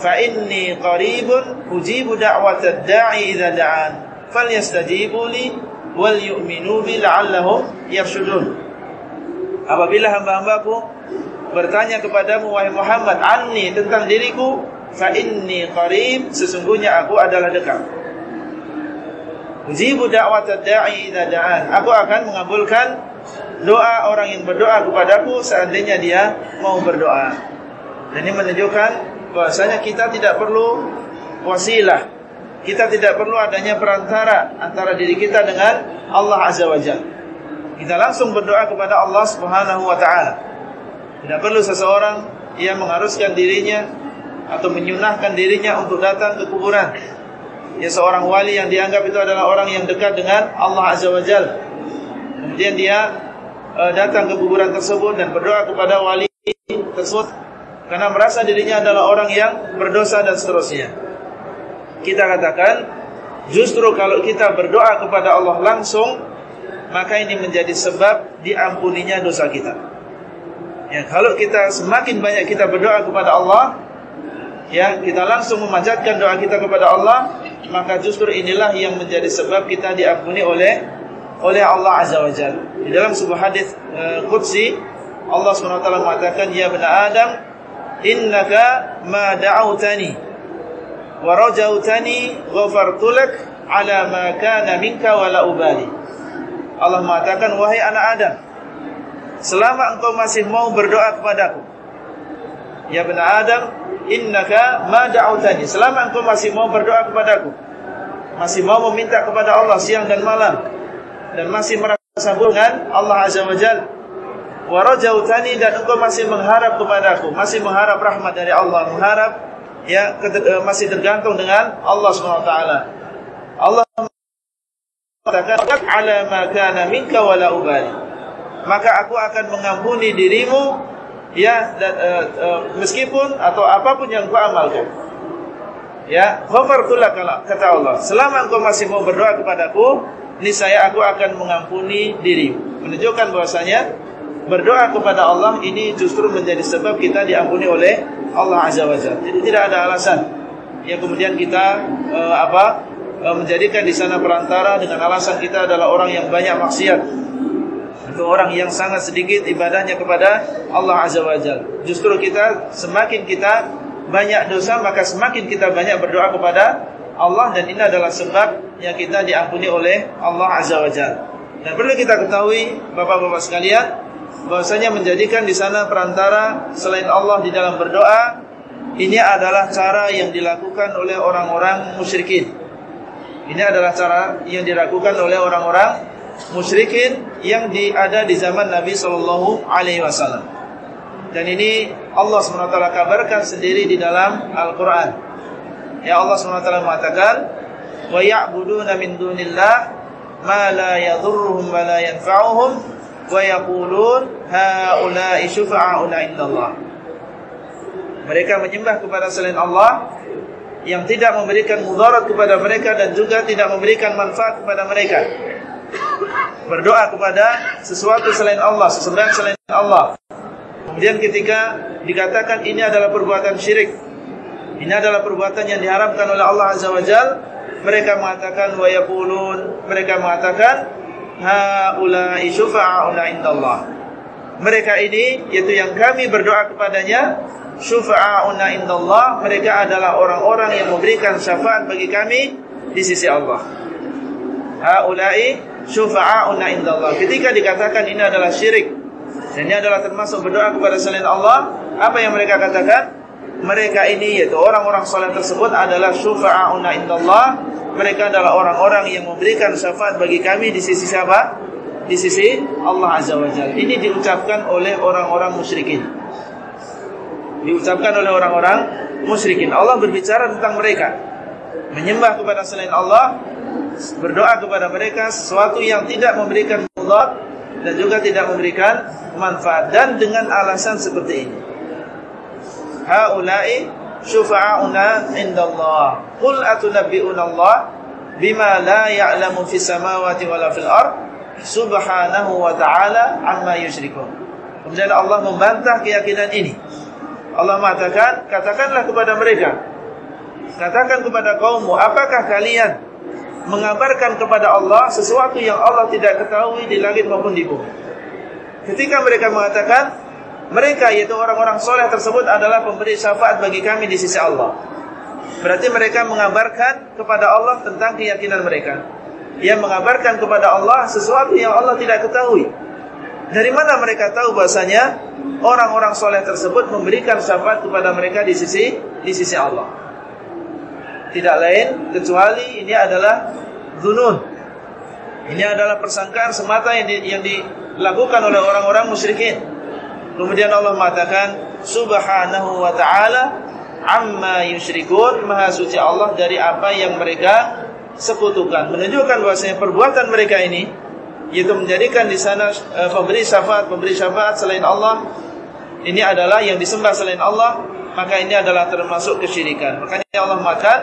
fa inni qaribun ujibu da'watad da'i idza da'an falyastajibu li wal yu'minu bi la'allahum yarshudun. Apabila hamba-hambaku bertanya kepadamu wahai Muhammad anni tentang diriku fa inni qarib sesungguhnya aku adalah dekat. Ujibu da'watad da'i idza da'an. Aku akan mengabulkan doa orang yang berdoa kepadaku seandainya dia mau berdoa. Dan ini menunjukkan bahwasanya kita tidak perlu wasilah. Kita tidak perlu adanya perantara antara diri kita dengan Allah Azza wa Jalla. Kita langsung berdoa kepada Allah Subhanahu wa taala. Tidak perlu seseorang yang mengharuskan dirinya atau menyunahkan dirinya untuk datang ke kuburan. Ya seorang wali yang dianggap itu adalah orang yang dekat dengan Allah Azza wa Jalla. Kemudian dia uh, datang ke kuburan tersebut dan berdoa kepada wali tersebut karena merasa dirinya adalah orang yang berdosa dan seterusnya. Kita katakan justru kalau kita berdoa kepada Allah langsung maka ini menjadi sebab diampuninya dosa kita. Ya, kalau kita semakin banyak kita berdoa kepada Allah, ya, kita langsung memanjatkan doa kita kepada Allah, maka justru inilah yang menjadi sebab kita diampuni oleh oleh Allah Azza wa Jalla. Di dalam sebuah hadis uh, qudsi Allah SWT mengatakan ya bani Adam innaka ma da'awtani wa rajautani ghafartu lak ala ma kana minka wa la ubali. Allah mengatakan wahai anak Adam selama engkau masih mau berdoa kepadaku ya bani Adam innaka ma da'awtani selama engkau masih mau berdoa kepadaku masih mau meminta kepada Allah siang dan malam dan masih merasa dengan Allah Azza wa Jalla wa rajautani dan engkau masih mengharap kepadaku, masih mengharap rahmat dari Allah, mengharap ya eh, masih tergantung dengan Allah taala. Allah mengatakan ala ma kana. Maka aku akan mengampuni dirimu ya dan, uh, uh, meskipun atau apa pun yang kau amalkan. Ya, ghafartu lak kata Allah. Selama engkau masih mau berdoa kepadaku, niscaya aku akan mengampuni diri. Menunjukkan bahwasanya berdoa kepada Allah ini justru menjadi sebab kita diampuni oleh Allah Azza wa Jalla. Jadi tidak ada alasan yang kemudian kita uh, apa uh, menjadikan di sana perantara dengan alasan kita adalah orang yang banyak maksiat. Itu orang yang sangat sedikit ibadahnya kepada Allah Azza wa Jalla. Justru kita semakin kita banyak dosa maka semakin kita banyak berdoa kepada Allah dan ini adalah sebab yang kita diampuni oleh Allah Azza wa Jalla. Dan perlu kita ketahui Bapak-bapak sekalian bahwasanya menjadikan di sana perantara selain Allah di dalam berdoa ini adalah cara yang dilakukan oleh orang-orang musyrikin. Ini adalah cara yang dilakukan oleh orang-orang musyrikin yang ada di zaman Nabi Shallallahu Alaihi Wasallam. Dan ini Allah SWT kabarkan sendiri di dalam Al-Quran. Ya Allah SWT mengatakan wa ya'buduna min dunillah ma la wa la yanfa'uhum wa yaqulun haula'i syufa'auna indallah. Mereka menyembah kepada selain Allah yang tidak memberikan mudarat kepada mereka dan juga tidak memberikan manfaat kepada mereka. Berdoa kepada sesuatu selain Allah, sesembahan selain Allah. Kemudian ketika dikatakan ini adalah perbuatan syirik, ini adalah perbuatan yang diharamkan oleh Allah Azza wa mereka mengatakan wa yaqulun, mereka mengatakan haula'i syufa'auna indallah. Mereka ini yaitu yang kami berdoa kepadanya syufa'auna indallah, mereka adalah orang-orang yang memberikan syafaat bagi kami di sisi Allah. Haula'i syufa'auna indallah. Ketika dikatakan ini adalah syirik dan ini adalah termasuk berdoa kepada selain Allah, apa yang mereka katakan? Mereka ini yaitu orang-orang saleh tersebut adalah syufa'auna indallah. Mereka adalah orang-orang yang memberikan syafaat bagi kami di sisi siapa? Di sisi Allah Azza wa Jalla. Ini diucapkan oleh orang-orang musyrikin diucapkan oleh orang-orang musyrikin. Allah berbicara tentang mereka. Menyembah kepada selain Allah, berdoa kepada mereka sesuatu yang tidak memberikan mudarat dan juga tidak memberikan manfaat dan dengan alasan seperti ini. Haula'i syufa'auna indallah. Qul atunabbi'una Allah bima la ya'lamu fis samawati wala fil ard subhanahu wa ta'ala amma yusyrikun. Kemudian Allah membantah keyakinan ini. Allah mengatakan, katakanlah kepada mereka, katakan kepada kaummu, apakah kalian mengabarkan kepada Allah sesuatu yang Allah tidak ketahui di langit maupun di bumi? Ketika mereka mengatakan, mereka yaitu orang-orang soleh tersebut adalah pemberi syafaat bagi kami di sisi Allah. Berarti mereka mengabarkan kepada Allah tentang keyakinan mereka. Yang mengabarkan kepada Allah sesuatu yang Allah tidak ketahui. Dari mana mereka tahu bahasanya orang-orang soleh tersebut memberikan syafaat kepada mereka di sisi di sisi Allah? Tidak lain kecuali ini adalah zunun. Ini adalah persangkaan semata yang, di, yang dilakukan oleh orang-orang musyrikin. Kemudian Allah mengatakan Subhanahu wa ta'ala amma yusyrikun. Maha suci Allah dari apa yang mereka sekutukan. Menunjukkan bahwasanya perbuatan mereka ini yaitu menjadikan di sana uh, pemberi syafaat pemberi syafaat selain Allah ini adalah yang disembah selain Allah maka ini adalah termasuk kesyirikan. Makanya Allah mengatakan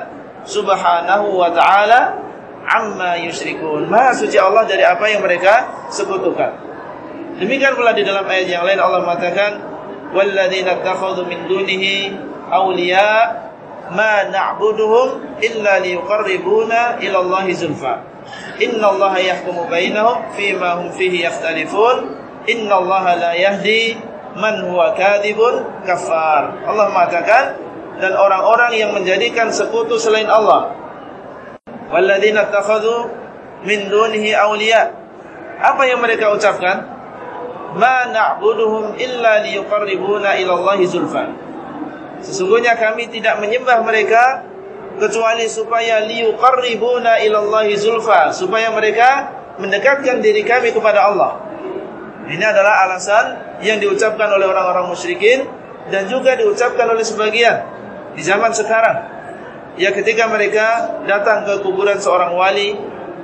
subhanahu wa ta'ala amma yusyrikun. Maha suci Allah dari apa yang mereka sekutukan demikian pula di dalam ayat yang lain Allah mengatakan walladzina takhadhu min dunihi awliya ma na'buduhum illa liyuqarribuna ila Allahi zulfa Inna Allah yahkumu bainahum fima hum fihi yakhtalifun. Inna Allah la yahdi man huwa kadhibun kafar. Allah mengatakan dan orang-orang yang menjadikan sekutu selain Allah. Walladzina takhadhu min dunihi awliya. Apa yang mereka ucapkan? Ma na'buduhum illa liyuqarribuna ila Allah zulfa. Sesungguhnya kami tidak menyembah mereka kecuali supaya liuqarribuna ilallahi zulfa supaya mereka mendekatkan diri kami kepada Allah. Ini adalah alasan yang diucapkan oleh orang-orang musyrikin dan juga diucapkan oleh sebagian di zaman sekarang. Ya ketika mereka datang ke kuburan seorang wali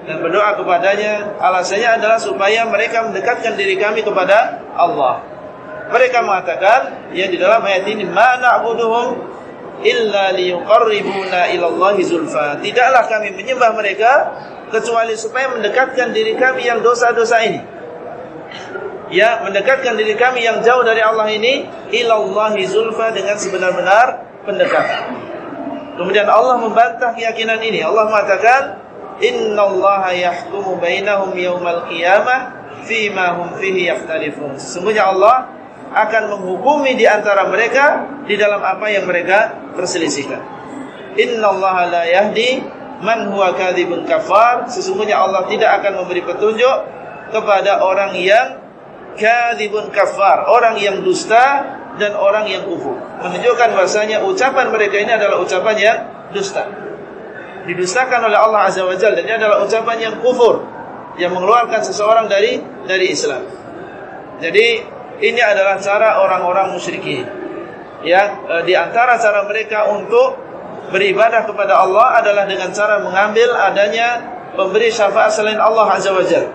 dan berdoa kepadanya, alasannya adalah supaya mereka mendekatkan diri kami kepada Allah. Mereka mengatakan yang di dalam ayat ini ma na'buduhum illa liyuqarribuna ila zulfa. Tidaklah kami menyembah mereka kecuali supaya mendekatkan diri kami yang dosa-dosa ini. Ya, mendekatkan diri kami yang jauh dari Allah ini ila zulfa dengan sebenar-benar pendekatan. Kemudian Allah membantah keyakinan ini. Allah mengatakan, "Innallaha yahkumu bainahum qiyamah fima hum fihi yakhtalifun." Sesungguhnya Allah akan menghukumi di antara mereka di dalam apa yang mereka perselisihkan. Allah la yahdi kafar. Sesungguhnya Allah tidak akan memberi petunjuk kepada orang yang kadzibun kafar, orang yang dusta dan orang yang kufur. Menunjukkan bahasanya ucapan mereka ini adalah ucapan yang dusta. Didustakan oleh Allah Azza wa Jalla dan ini adalah ucapan yang kufur yang mengeluarkan seseorang dari dari Islam. Jadi ini adalah cara orang-orang musyrikin. Ya, e, di antara cara mereka untuk beribadah kepada Allah adalah dengan cara mengambil adanya pemberi syafaat selain Allah Azza wa Jalla.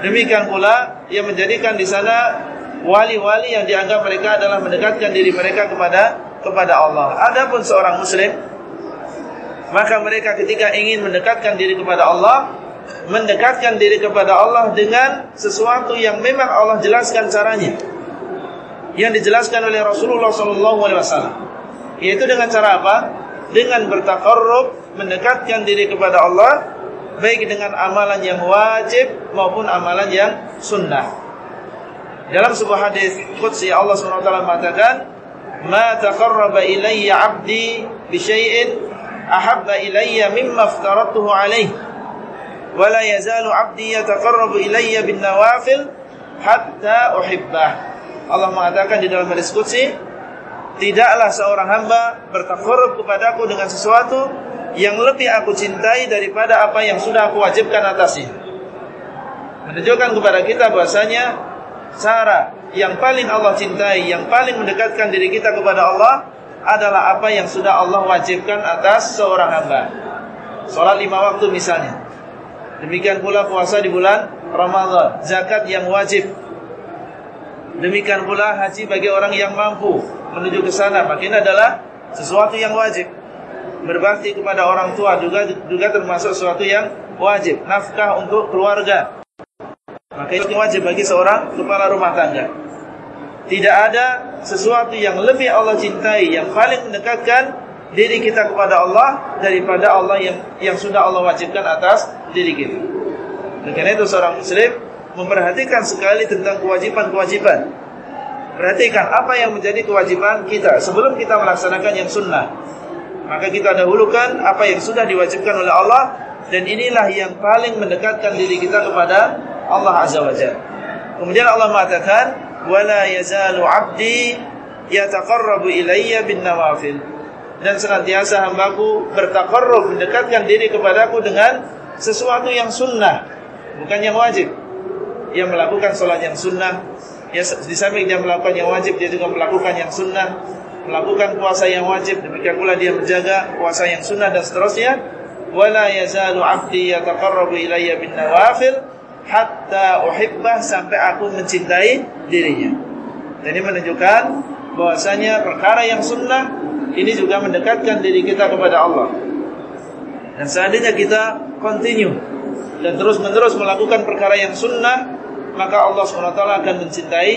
Demikian pula yang menjadikan di sana wali-wali yang dianggap mereka adalah mendekatkan diri mereka kepada kepada Allah. Adapun seorang muslim Maka mereka ketika ingin mendekatkan diri kepada Allah, mendekatkan diri kepada Allah dengan sesuatu yang memang Allah jelaskan caranya. Yang dijelaskan oleh Rasulullah SAW. Yaitu dengan cara apa? Dengan bertakarrub, mendekatkan diri kepada Allah, baik dengan amalan yang wajib maupun amalan yang sunnah. Dalam sebuah hadis qudsi Allah SWT mengatakan, "Ma taqarraba ilayya 'abdi bi syai'in ahabba ilayya mimma aftaratuhu alaihi." wala yazalu 'abdi yataqarrabu ilayya bin nawafil hatta. Allah mengatakan di dalam hadis qudsi, tidaklah seorang hamba bertakarrub kepadaku dengan sesuatu yang lebih aku cintai daripada apa yang sudah aku wajibkan atasnya. Menunjukkan kepada kita bahasanya cara yang paling Allah cintai, yang paling mendekatkan diri kita kepada Allah adalah apa yang sudah Allah wajibkan atas seorang hamba. Salat lima waktu misalnya. Demikian pula puasa di bulan Ramadhan, zakat yang wajib. Demikian pula haji bagi orang yang mampu menuju ke sana, maka ini adalah sesuatu yang wajib. Berbakti kepada orang tua juga juga termasuk sesuatu yang wajib. Nafkah untuk keluarga. Maka itu wajib bagi seorang kepala rumah tangga. Tidak ada sesuatu yang lebih Allah cintai, yang paling mendekatkan diri kita kepada Allah daripada Allah yang yang sudah Allah wajibkan atas diri kita. Dan karena itu seorang muslim memperhatikan sekali tentang kewajiban-kewajiban. Perhatikan apa yang menjadi kewajiban kita sebelum kita melaksanakan yang sunnah. Maka kita dahulukan apa yang sudah diwajibkan oleh Allah dan inilah yang paling mendekatkan diri kita kepada Allah Azza wa Jalla. Kemudian Allah mengatakan, "Wala yazalu 'abdi yataqarrabu ilayya bin nawafil." dan senantiasa hambaku bertakarruf mendekatkan diri kepadaku dengan sesuatu yang sunnah. Bukan yang wajib. Ia melakukan sholat yang sunnah. Ya di samping dia melakukan yang wajib dia juga melakukan yang sunnah. Melakukan puasa yang wajib demikian pula dia menjaga puasa yang sunnah dan seterusnya. Wala yazalu 'abdi yataqarrabu ilayya bin nawafil hatta uhibbah sampai aku mencintai dirinya. Jadi menunjukkan bahwasanya perkara yang sunnah ini juga mendekatkan diri kita kepada Allah. Dan seandainya kita continue dan terus-menerus melakukan perkara yang sunnah, maka Allah SWT akan mencintai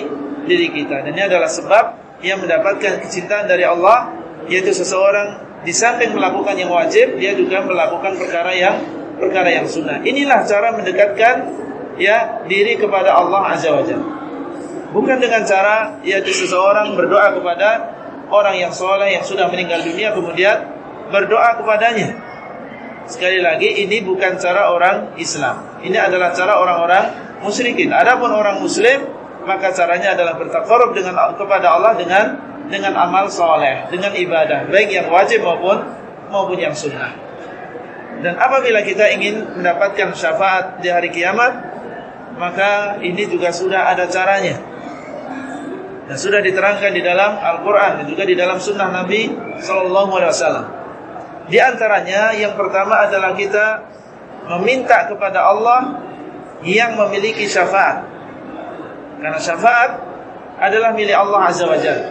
diri kita. Dan ini adalah sebab yang mendapatkan kecintaan dari Allah, yaitu seseorang di samping melakukan yang wajib, dia juga melakukan perkara yang perkara yang sunnah. Inilah cara mendekatkan ya diri kepada Allah Azza Wajalla. Bukan dengan cara yaitu seseorang berdoa kepada orang yang soleh yang sudah meninggal dunia kemudian berdoa kepadanya. Sekali lagi ini bukan cara orang Islam. Ini adalah cara orang-orang musyrikin. Adapun orang muslim maka caranya adalah bertakarub dengan kepada Allah dengan dengan amal soleh, dengan ibadah, baik yang wajib maupun maupun yang sunnah. Dan apabila kita ingin mendapatkan syafaat di hari kiamat, maka ini juga sudah ada caranya dan sudah diterangkan di dalam Al-Quran dan juga di dalam Sunnah Nabi Sallallahu Alaihi Wasallam. Di antaranya yang pertama adalah kita meminta kepada Allah yang memiliki syafaat. Karena syafaat adalah milik Allah Azza wa Jalla.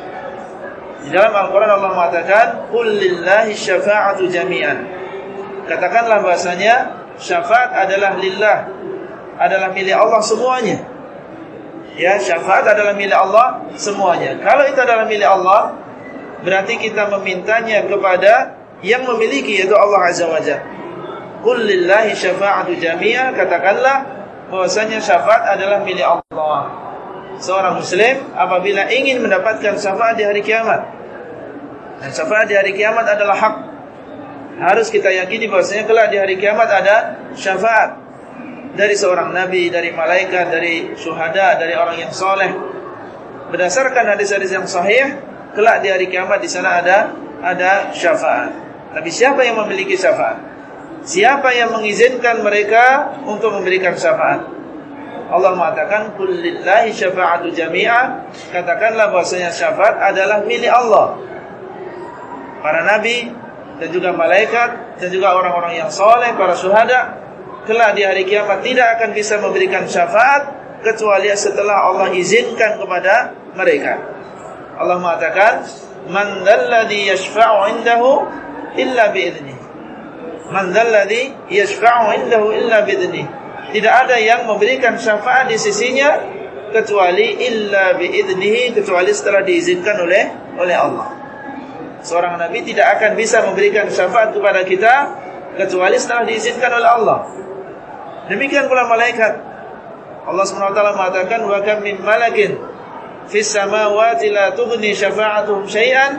Di dalam Al-Quran Allah mengatakan, "Qul lillahi syafa'atu jami'an." Katakanlah bahasanya syafaat adalah lillah, adalah milik Allah semuanya. Ya, syafaat adalah milik Allah semuanya. Kalau itu adalah milik Allah, berarti kita memintanya kepada yang memiliki yaitu Allah Azza wa Jalla. Qul lillahi syafa'atu jami'a, katakanlah bahwasanya syafaat adalah milik Allah. Seorang muslim apabila ingin mendapatkan syafaat di hari kiamat. Dan syafaat di hari kiamat adalah hak. Harus kita yakini bahwasanya kelak di hari kiamat ada syafaat dari seorang nabi, dari malaikat, dari syuhada, dari orang yang soleh. Berdasarkan hadis-hadis yang sahih, kelak di hari kiamat di sana ada ada syafaat. Tapi siapa yang memiliki syafaat? Siapa yang mengizinkan mereka untuk memberikan syafaat? Allah mengatakan kullillahi syafa'atu jami'a katakanlah bahwasanya syafaat adalah milik Allah para nabi dan juga malaikat dan juga orang-orang yang soleh para syuhada kelak di hari kiamat tidak akan bisa memberikan syafaat kecuali setelah Allah izinkan kepada mereka. Allah mengatakan, "Man dzalladzi yashfa'u 'indahu illa bi'idznih." Man dzalladzi yashfa'u indahu illa bi'idnih. Tidak ada yang memberikan syafaat di sisinya kecuali illa bi'idnihi kecuali setelah diizinkan oleh oleh Allah. Seorang nabi tidak akan bisa memberikan syafaat kepada kita kecuali setelah diizinkan oleh Allah. Demikian pula malaikat. Allah SWT mengatakan wa kam min malakin fis samawati la tughni syafa'atuhum syai'an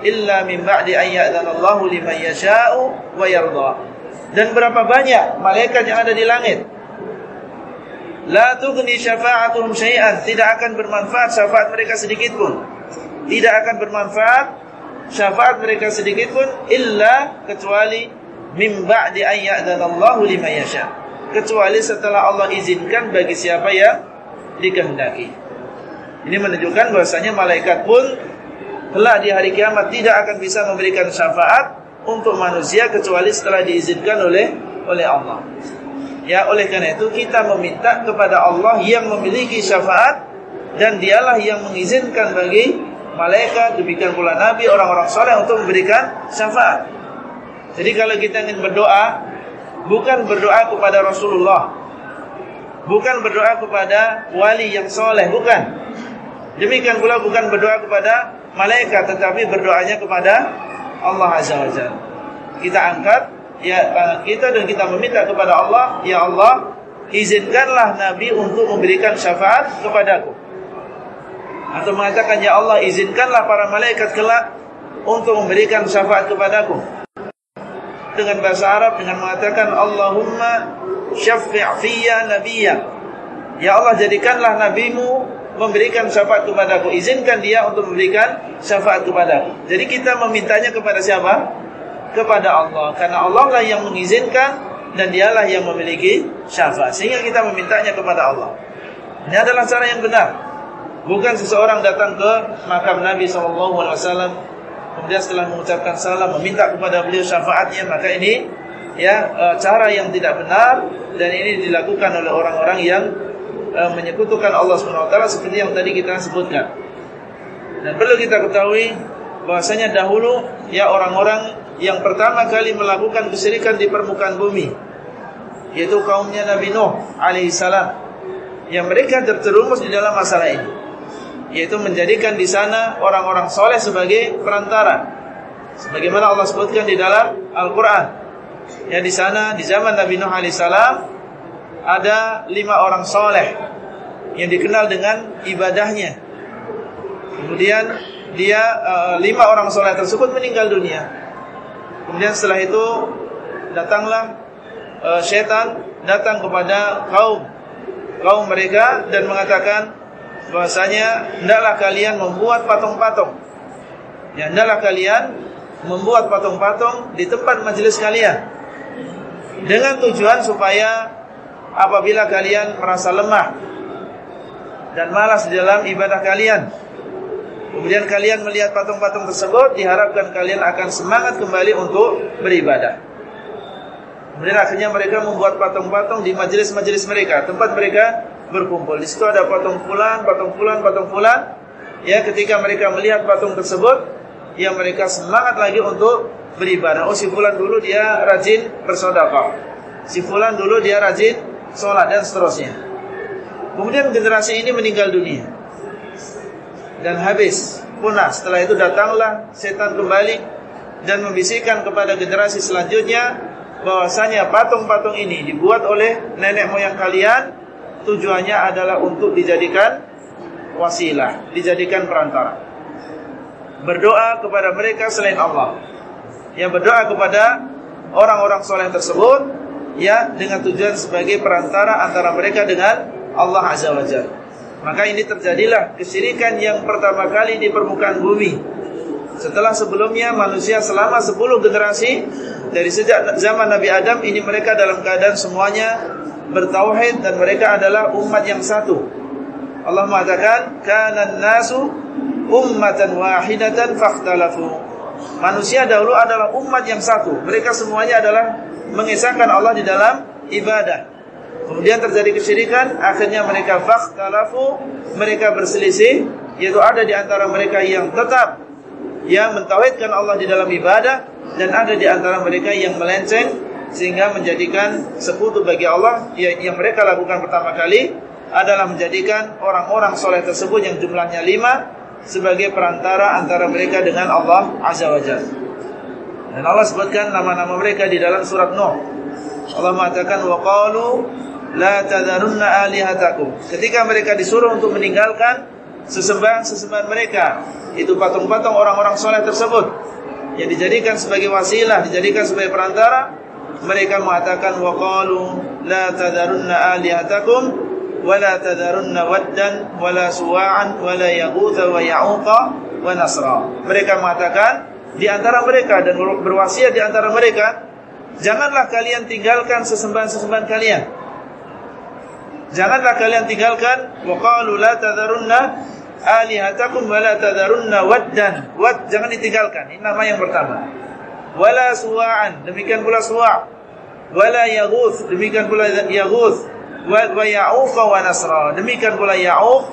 illa min ba'di an ya'dhanallahu liman yasha'u wa yarda. Dan berapa banyak malaikat yang ada di langit? La tughni syafa'atuhum syai'an, tidak akan bermanfaat syafaat mereka sedikit pun. Tidak akan bermanfaat syafaat mereka sedikit pun illa kecuali min ba'di an ya'dhanallahu liman yasha'. Kecuali setelah Allah izinkan bagi siapa yang dikehendaki. Ini menunjukkan bahwasanya malaikat pun kelak di hari kiamat tidak akan bisa memberikan syafaat untuk manusia kecuali setelah diizinkan oleh oleh Allah. Ya, oleh karena itu kita meminta kepada Allah yang memiliki syafaat dan dialah yang mengizinkan bagi malaikat, demikian pula nabi, orang-orang soleh untuk memberikan syafaat. Jadi kalau kita ingin berdoa, bukan berdoa kepada Rasulullah, bukan berdoa kepada wali yang soleh, bukan. Demikian pula bukan berdoa kepada malaikat tetapi berdoanya kepada Allah Azza wa Jalla. Kita angkat ya tangan kita dan kita meminta kepada Allah, ya Allah, izinkanlah Nabi untuk memberikan syafaat kepadaku. Atau mengatakan ya Allah, izinkanlah para malaikat kelak untuk memberikan syafaat kepadaku. Dengan bahasa Arab dengan mengatakan Allahumma syaffi' fiyya nabiyya. Ya Allah jadikanlah nabimu memberikan syafaat kepadaku. Izinkan dia untuk memberikan syafaat kepadaku. Jadi kita memintanya kepada siapa? Kepada Allah. Karena Allah lah yang mengizinkan dan dialah yang memiliki syafaat. Sehingga kita memintanya kepada Allah. Ini adalah cara yang benar. Bukan seseorang datang ke makam Nabi SAW kemudian setelah mengucapkan salam meminta kepada beliau syafaatnya maka ini ya e, cara yang tidak benar dan ini dilakukan oleh orang-orang yang uh, menyekutukan Allah SWT seperti yang tadi kita sebutkan. Dan perlu kita ketahui bahwasanya dahulu ya orang-orang yang pertama kali melakukan kesyirikan di permukaan bumi yaitu kaumnya Nabi Nuh alaihissalam yang mereka terjerumus di dalam masalah ini yaitu menjadikan di sana orang-orang soleh sebagai perantara sebagaimana Allah sebutkan di dalam Al-Qur'an ya di sana di zaman Nabi Nuh alaihissalam ada lima orang soleh yang dikenal dengan ibadahnya. Kemudian dia uh, lima orang soleh tersebut meninggal dunia. Kemudian setelah itu datanglah uh, setan datang kepada kaum kaum mereka dan mengatakan bahwasanya hendaklah kalian membuat patung-patung. Ya hendaklah kalian membuat patung-patung di tempat majelis kalian dengan tujuan supaya apabila kalian merasa lemah dan malas di dalam ibadah kalian. Kemudian kalian melihat patung-patung tersebut, diharapkan kalian akan semangat kembali untuk beribadah. Kemudian akhirnya mereka membuat patung-patung di majelis-majelis mereka, tempat mereka berkumpul. Di situ ada patung fulan, patung fulan, patung fulan. Ya, ketika mereka melihat patung tersebut, ya mereka semangat lagi untuk beribadah. Oh, si fulan dulu dia rajin bersedekah. Si fulan dulu dia rajin sholat dan seterusnya. Kemudian generasi ini meninggal dunia dan habis punah. Setelah itu datanglah setan kembali dan membisikkan kepada generasi selanjutnya bahwasanya patung-patung ini dibuat oleh nenek moyang kalian tujuannya adalah untuk dijadikan wasilah, dijadikan perantara. Berdoa kepada mereka selain Allah. Yang berdoa kepada orang-orang soleh tersebut ya dengan tujuan sebagai perantara antara mereka dengan Allah Azza wa Jalla. Maka ini terjadilah kesyirikan yang pertama kali di permukaan bumi. Setelah sebelumnya manusia selama 10 generasi dari sejak zaman Nabi Adam ini mereka dalam keadaan semuanya bertauhid dan mereka adalah umat yang satu. Allah mengatakan kanan nasu ummatan wahidatan fakhtalafu. Manusia dahulu adalah umat yang satu. Mereka semuanya adalah mengisahkan Allah di dalam ibadah. Kemudian terjadi kesyirikan, akhirnya mereka fakhtalafu, mereka berselisih, yaitu ada di antara mereka yang tetap yang mentauhidkan Allah di dalam ibadah dan ada di antara mereka yang melenceng sehingga menjadikan sekutu bagi Allah yang mereka lakukan pertama kali adalah menjadikan orang-orang soleh tersebut yang jumlahnya lima sebagai perantara antara mereka dengan Allah Azza wa Jalla. Dan Allah sebutkan nama-nama mereka di dalam surat Nuh. Allah mengatakan wa qalu la tadarunna alihatakum. Ketika mereka disuruh untuk meninggalkan sesembahan-sesembahan mereka, itu patung-patung orang-orang soleh tersebut yang dijadikan sebagai wasilah, dijadikan sebagai perantara, mereka mengatakan wa qalu la tadarunna alihatakum wa la tadarunna waddan wa la suwa'an wa la yaghutha wa ya'uqa wa nasra. Mereka mengatakan di antara mereka dan berwasiat di antara mereka, janganlah kalian tinggalkan sesembahan-sesembahan kalian. Janganlah kalian tinggalkan wa qalu la tadarunna alihatakum wa la tadarunna waddan. Wad jangan ditinggalkan. Ini nama yang pertama. Wala suwa'an, demikian pula suwa'. Wala yaghuth, demikian pula yaghuth. Wa ya'uq wa nasra, demikian pula ya'uq,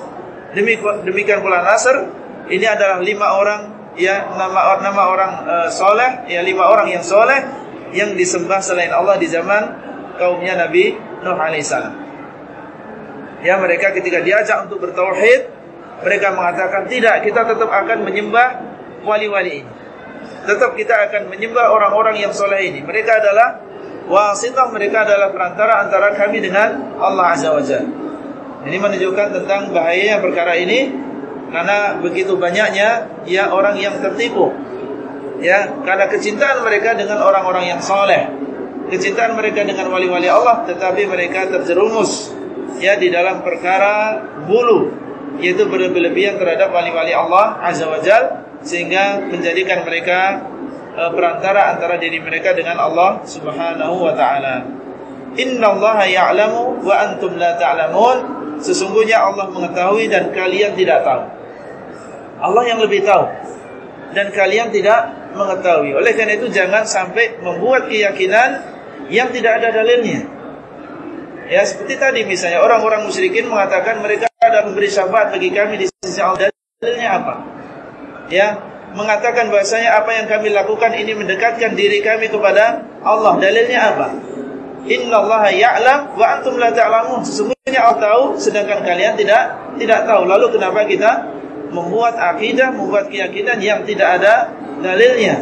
demikian pula nasr. Ini adalah lima orang ya nama nama orang uh, soleh, ya lima orang yang soleh yang disembah selain Allah di zaman kaumnya Nabi Nuh alaihissalam. Ya mereka ketika diajak untuk bertauhid mereka mengatakan tidak, kita tetap akan menyembah wali-wali ini. Tetap kita akan menyembah orang-orang yang soleh ini. Mereka adalah wasitah, mereka adalah perantara antara kami dengan Allah Azza wa Jalla. Ini menunjukkan tentang bahayanya perkara ini karena begitu banyaknya ya orang yang tertipu. Ya, karena kecintaan mereka dengan orang-orang yang soleh, kecintaan mereka dengan wali-wali Allah, tetapi mereka terjerumus ya di dalam perkara bulu yaitu berlebihan terhadap wali-wali Allah Azza wa Jal sehingga menjadikan mereka perantara antara diri mereka dengan Allah Subhanahu wa taala. Innallaha ya'lamu wa antum la ta'lamun. Sesungguhnya Allah mengetahui dan kalian tidak tahu. Allah yang lebih tahu dan kalian tidak mengetahui. Oleh karena itu jangan sampai membuat keyakinan yang tidak ada dalilnya. Ya seperti tadi misalnya orang-orang musyrikin mengatakan mereka ada memberi syafaat bagi kami di sisi Allah. Dalilnya apa? Ya, mengatakan bahasanya apa yang kami lakukan ini mendekatkan diri kami kepada Allah. Dalilnya apa? Inna Allah ya'lam wa antum la ta'lamun. Sesungguhnya Allah tahu sedangkan kalian tidak tidak tahu. Lalu kenapa kita membuat akidah, membuat keyakinan yang tidak ada dalilnya?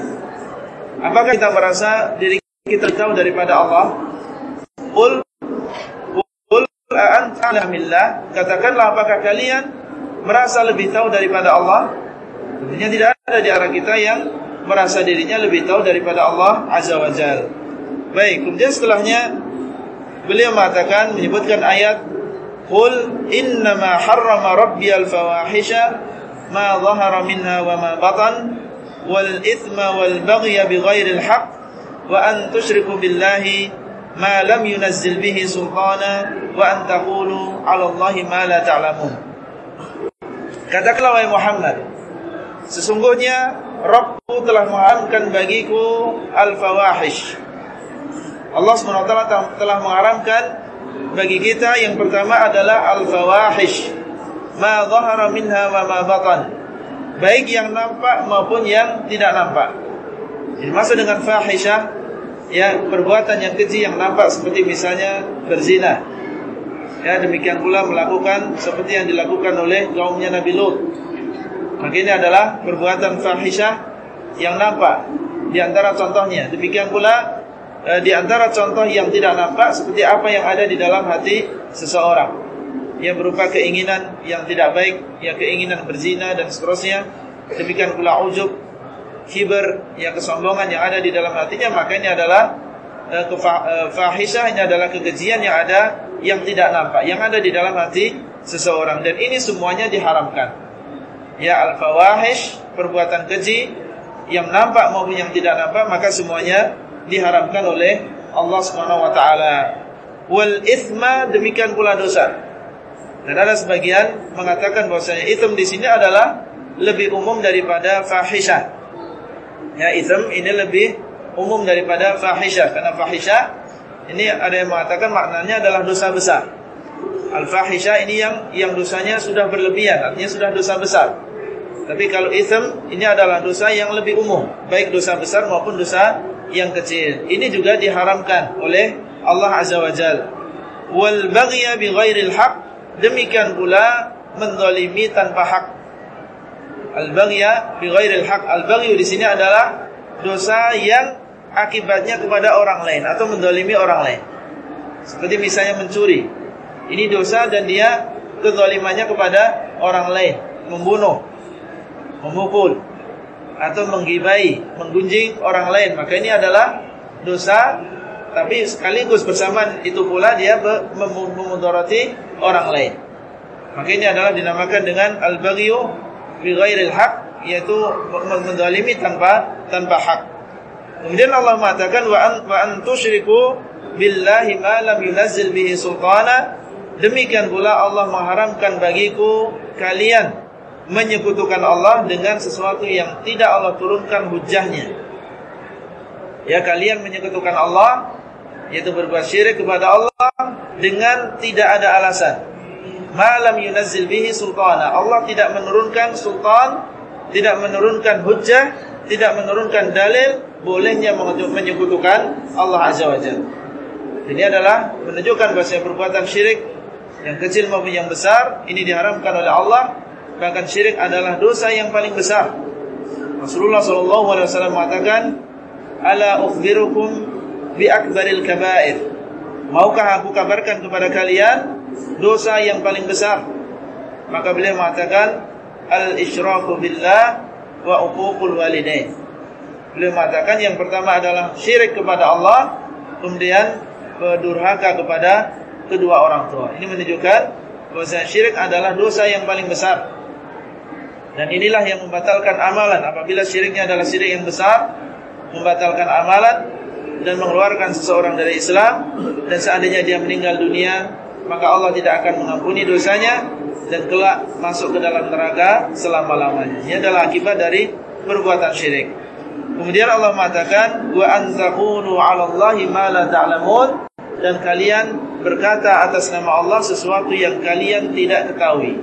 Apakah kita merasa diri kita tahu daripada Allah? Qul Alhamdulillah, katakanlah apakah kalian merasa lebih tahu daripada Allah? Tentunya tidak ada di arah kita yang merasa dirinya lebih tahu daripada Allah Azza wa Jal. Baik, kemudian setelahnya beliau mengatakan menyebutkan ayat Qul innama harrama rabbi al-fawahisha ma zahara minha wa ma batan wal ithma wal baghya bighairi al-haq wa an tusyriku billahi ma lam yunazzil bihi sultana wa an taqulu 'ala Allahi ma la ta'lamun. Katakanlah wahai Muhammad, sesungguhnya Rabbku telah mengharamkan bagiku al-fawahish. Allah SWT telah mengharamkan bagi kita yang pertama adalah al-fawahish. Ma zahara minha wa ma batan. Baik yang nampak maupun yang tidak nampak. Jadi maksud dengan fahisyah ya perbuatan yang keji yang nampak seperti misalnya berzina. Ya demikian pula melakukan seperti yang dilakukan oleh kaumnya Nabi Lut. Maka ini adalah perbuatan fahisyah yang nampak di antara contohnya. Demikian pula e, di antara contoh yang tidak nampak seperti apa yang ada di dalam hati seseorang yang berupa keinginan yang tidak baik, ya keinginan berzina dan seterusnya. Demikian pula ujub kiber, yang kesombongan yang ada di dalam hatinya, maka ini adalah uh, fahisyah ini adalah kekejian yang ada yang tidak nampak, yang ada di dalam hati seseorang dan ini semuanya diharamkan. Ya al-fawahish, perbuatan keji yang nampak maupun yang tidak nampak maka semuanya diharamkan oleh Allah Subhanahu wa taala. Wal ithma demikian pula dosa. Dan ada sebagian mengatakan bahwasanya item di sini adalah lebih umum daripada fahisyah. Ya, ism ini lebih umum daripada fahisyah karena fahisyah ini ada yang mengatakan maknanya adalah dosa besar. Al-fahisyah ini yang yang dosanya sudah berlebihan, artinya sudah dosa besar. Tapi kalau ism ini adalah dosa yang lebih umum, baik dosa besar maupun dosa yang kecil. Ini juga diharamkan oleh Allah Azza wa Jalla. Wal baghya bi ghairil haq demikian pula menzalimi tanpa hak. Al baghya bi ghairil haq. Al baghyu di sini adalah dosa yang akibatnya kepada orang lain atau menzalimi orang lain. Seperti misalnya mencuri. Ini dosa dan dia kezalimannya kepada orang lain, membunuh, memukul atau menggibai, menggunjing orang lain. Maka ini adalah dosa tapi sekaligus bersamaan itu pula dia memudarati orang lain. Maka ini adalah dinamakan dengan al-baghyu bi ghairil haq yaitu menzalimi tanpa tanpa hak. Kemudian Allah mengatakan wa an wa an tusyriku billahi ma lam bihi sultana. Demikian pula Allah mengharamkan bagiku kalian menyekutukan Allah dengan sesuatu yang tidak Allah turunkan hujahnya. Ya kalian menyekutukan Allah yaitu berbuat syirik kepada Allah dengan tidak ada alasan. Malam yunazzil bihi sultana. Allah tidak menurunkan sultan, tidak menurunkan hujah, tidak menurunkan dalil bolehnya menyekutukan Allah Azza wa Jalla. Ini adalah menunjukkan bahwa perbuatan syirik yang kecil maupun yang besar ini diharamkan oleh Allah bahkan syirik adalah dosa yang paling besar. Rasulullah sallallahu alaihi wasallam mengatakan, "Ala ukhbirukum bi akbaril kaba'ir." Maukah aku kabarkan kepada kalian dosa yang paling besar? Maka beliau mengatakan, "Al-isyraku billah wa uququl walidain." Beliau mengatakan yang pertama adalah syirik kepada Allah, kemudian berdurhaka kepada kedua orang tua. Ini menunjukkan bahwa syirik adalah dosa yang paling besar. Dan inilah yang membatalkan amalan apabila syiriknya adalah syirik yang besar, membatalkan amalan dan mengeluarkan seseorang dari Islam dan seandainya dia meninggal dunia, maka Allah tidak akan mengampuni dosanya dan kelak masuk ke dalam neraka selama-lamanya. Ini adalah akibat dari perbuatan syirik. Kemudian Allah mengatakan wa antaqulu 'ala Allahi ma la ta'lamun dan kalian berkata atas nama Allah sesuatu yang kalian tidak ketahui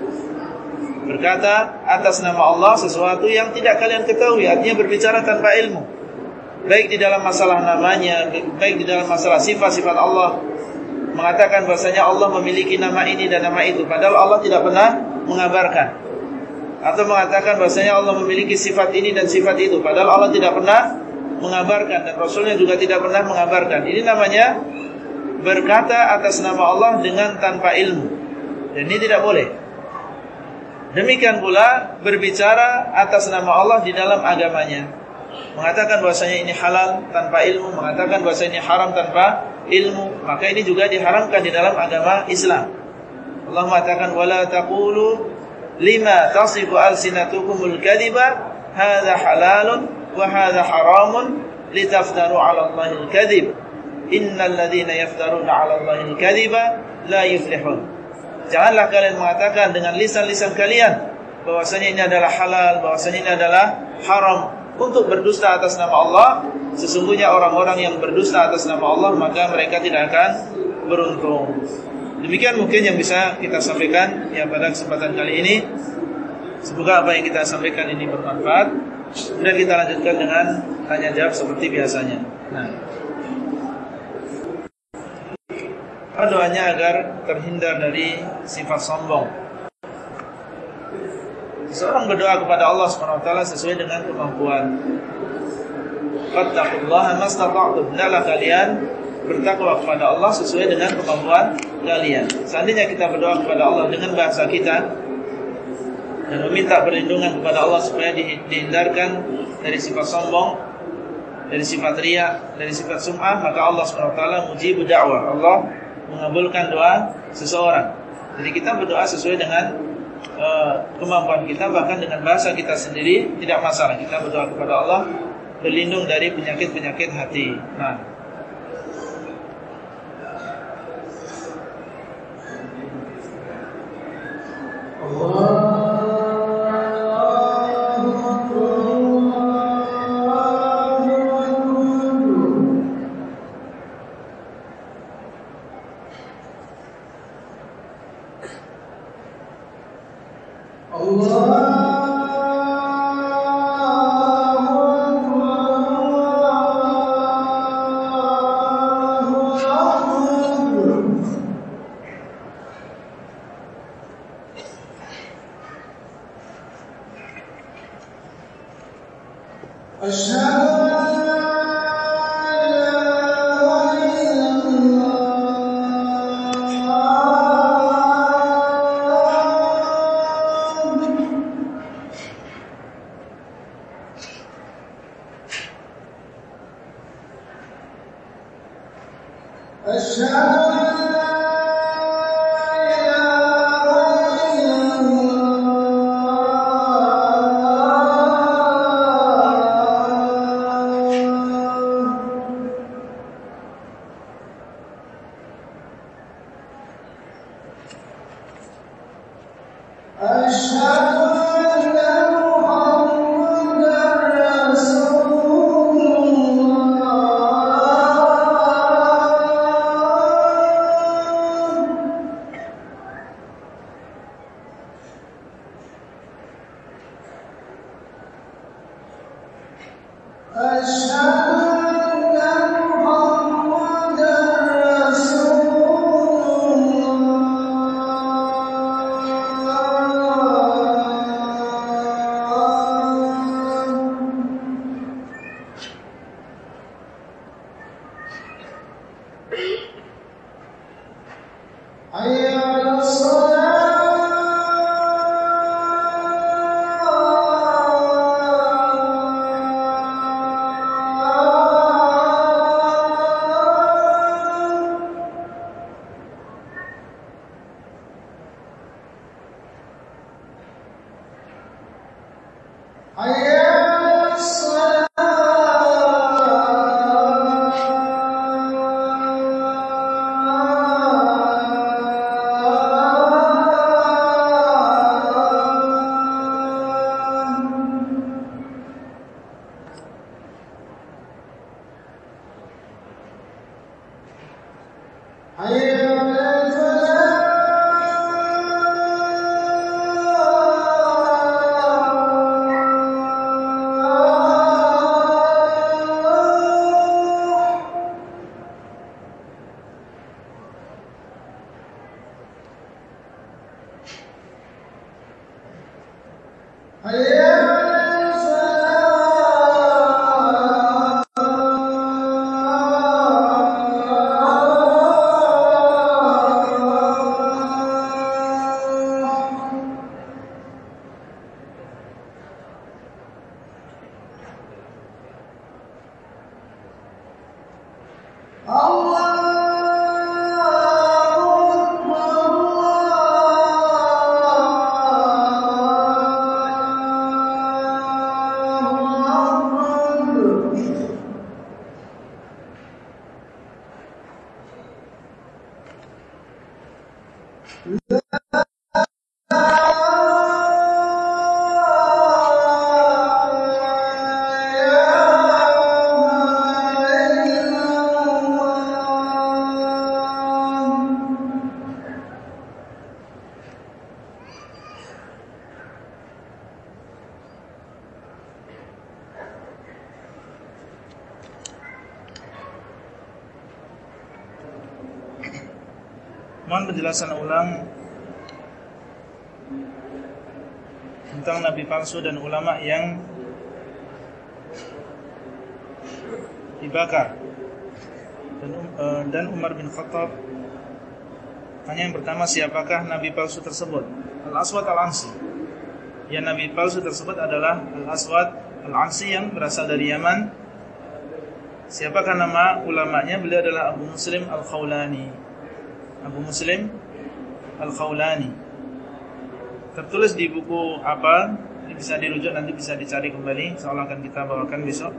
berkata atas nama Allah sesuatu yang tidak kalian ketahui. Artinya berbicara tanpa ilmu. Baik di dalam masalah namanya baik di dalam masalah sifat-sifat Allah mengatakan bahasanya Allah memiliki nama ini dan nama itu padahal Allah tidak pernah mengabarkan. Atau mengatakan bahasanya Allah memiliki sifat ini dan sifat itu padahal Allah tidak pernah mengabarkan dan Rasulnya juga tidak pernah mengabarkan. Ini namanya berkata atas nama Allah dengan tanpa ilmu. Dan ini tidak boleh Demikian pula berbicara atas nama Allah di dalam agamanya. Mengatakan bahwasanya ini halal tanpa ilmu, mengatakan bahwasanya ini haram tanpa ilmu, maka ini juga diharamkan di dalam agama Islam. Allah mengatakan wala taqulu lima tasifu alsinatukumul kadhiba hadza halalun wa hadza haramun litaftaru 'ala Allahil kadhib. Innal ladzina yaftaruna 'ala Allahil kadhiba la yuflihun. Janganlah kalian mengatakan dengan lisan-lisan kalian bahwasanya ini adalah halal, bahwasanya ini adalah haram untuk berdusta atas nama Allah. Sesungguhnya orang-orang yang berdusta atas nama Allah maka mereka tidak akan beruntung. Demikian mungkin yang bisa kita sampaikan ya pada kesempatan kali ini. Semoga apa yang kita sampaikan ini bermanfaat. Kemudian kita lanjutkan dengan tanya jawab seperti biasanya. Nah. Doanya agar terhindar dari sifat sombong. Seorang berdoa kepada Allah SWT sesuai dengan kemampuan. Fattaqullaha mastata'tum. Hendaklah kalian bertakwa kepada Allah sesuai dengan kemampuan kalian. Seandainya kita berdoa kepada Allah dengan bahasa kita dan meminta perlindungan kepada Allah supaya dihindarkan dari sifat sombong, dari sifat riya, dari sifat sum'ah, maka Allah SWT mujibu da'wah. Allah mengabulkan doa seseorang. Jadi kita berdoa sesuai dengan uh, kemampuan kita bahkan dengan bahasa kita sendiri tidak masalah. Kita berdoa kepada Allah berlindung dari penyakit-penyakit hati. Nah, Allah Aê! Penjelasan ulang tentang nabi palsu dan ulama yang dibakar. Dan, uh, dan Umar bin Khattab hanya yang pertama siapakah nabi palsu tersebut? Al-Aswad Al-Ansi. Yang nabi palsu tersebut adalah Al-Aswad Al-Ansi yang berasal dari Yaman. Siapakah nama ulamanya? Beliau adalah Abu Muslim Al-Khawlani. Abu Muslim Al-Khawlani. Tertulis di buku apa? Ini bisa dirujuk nanti bisa dicari kembali. Seolah akan kita bawakan besok.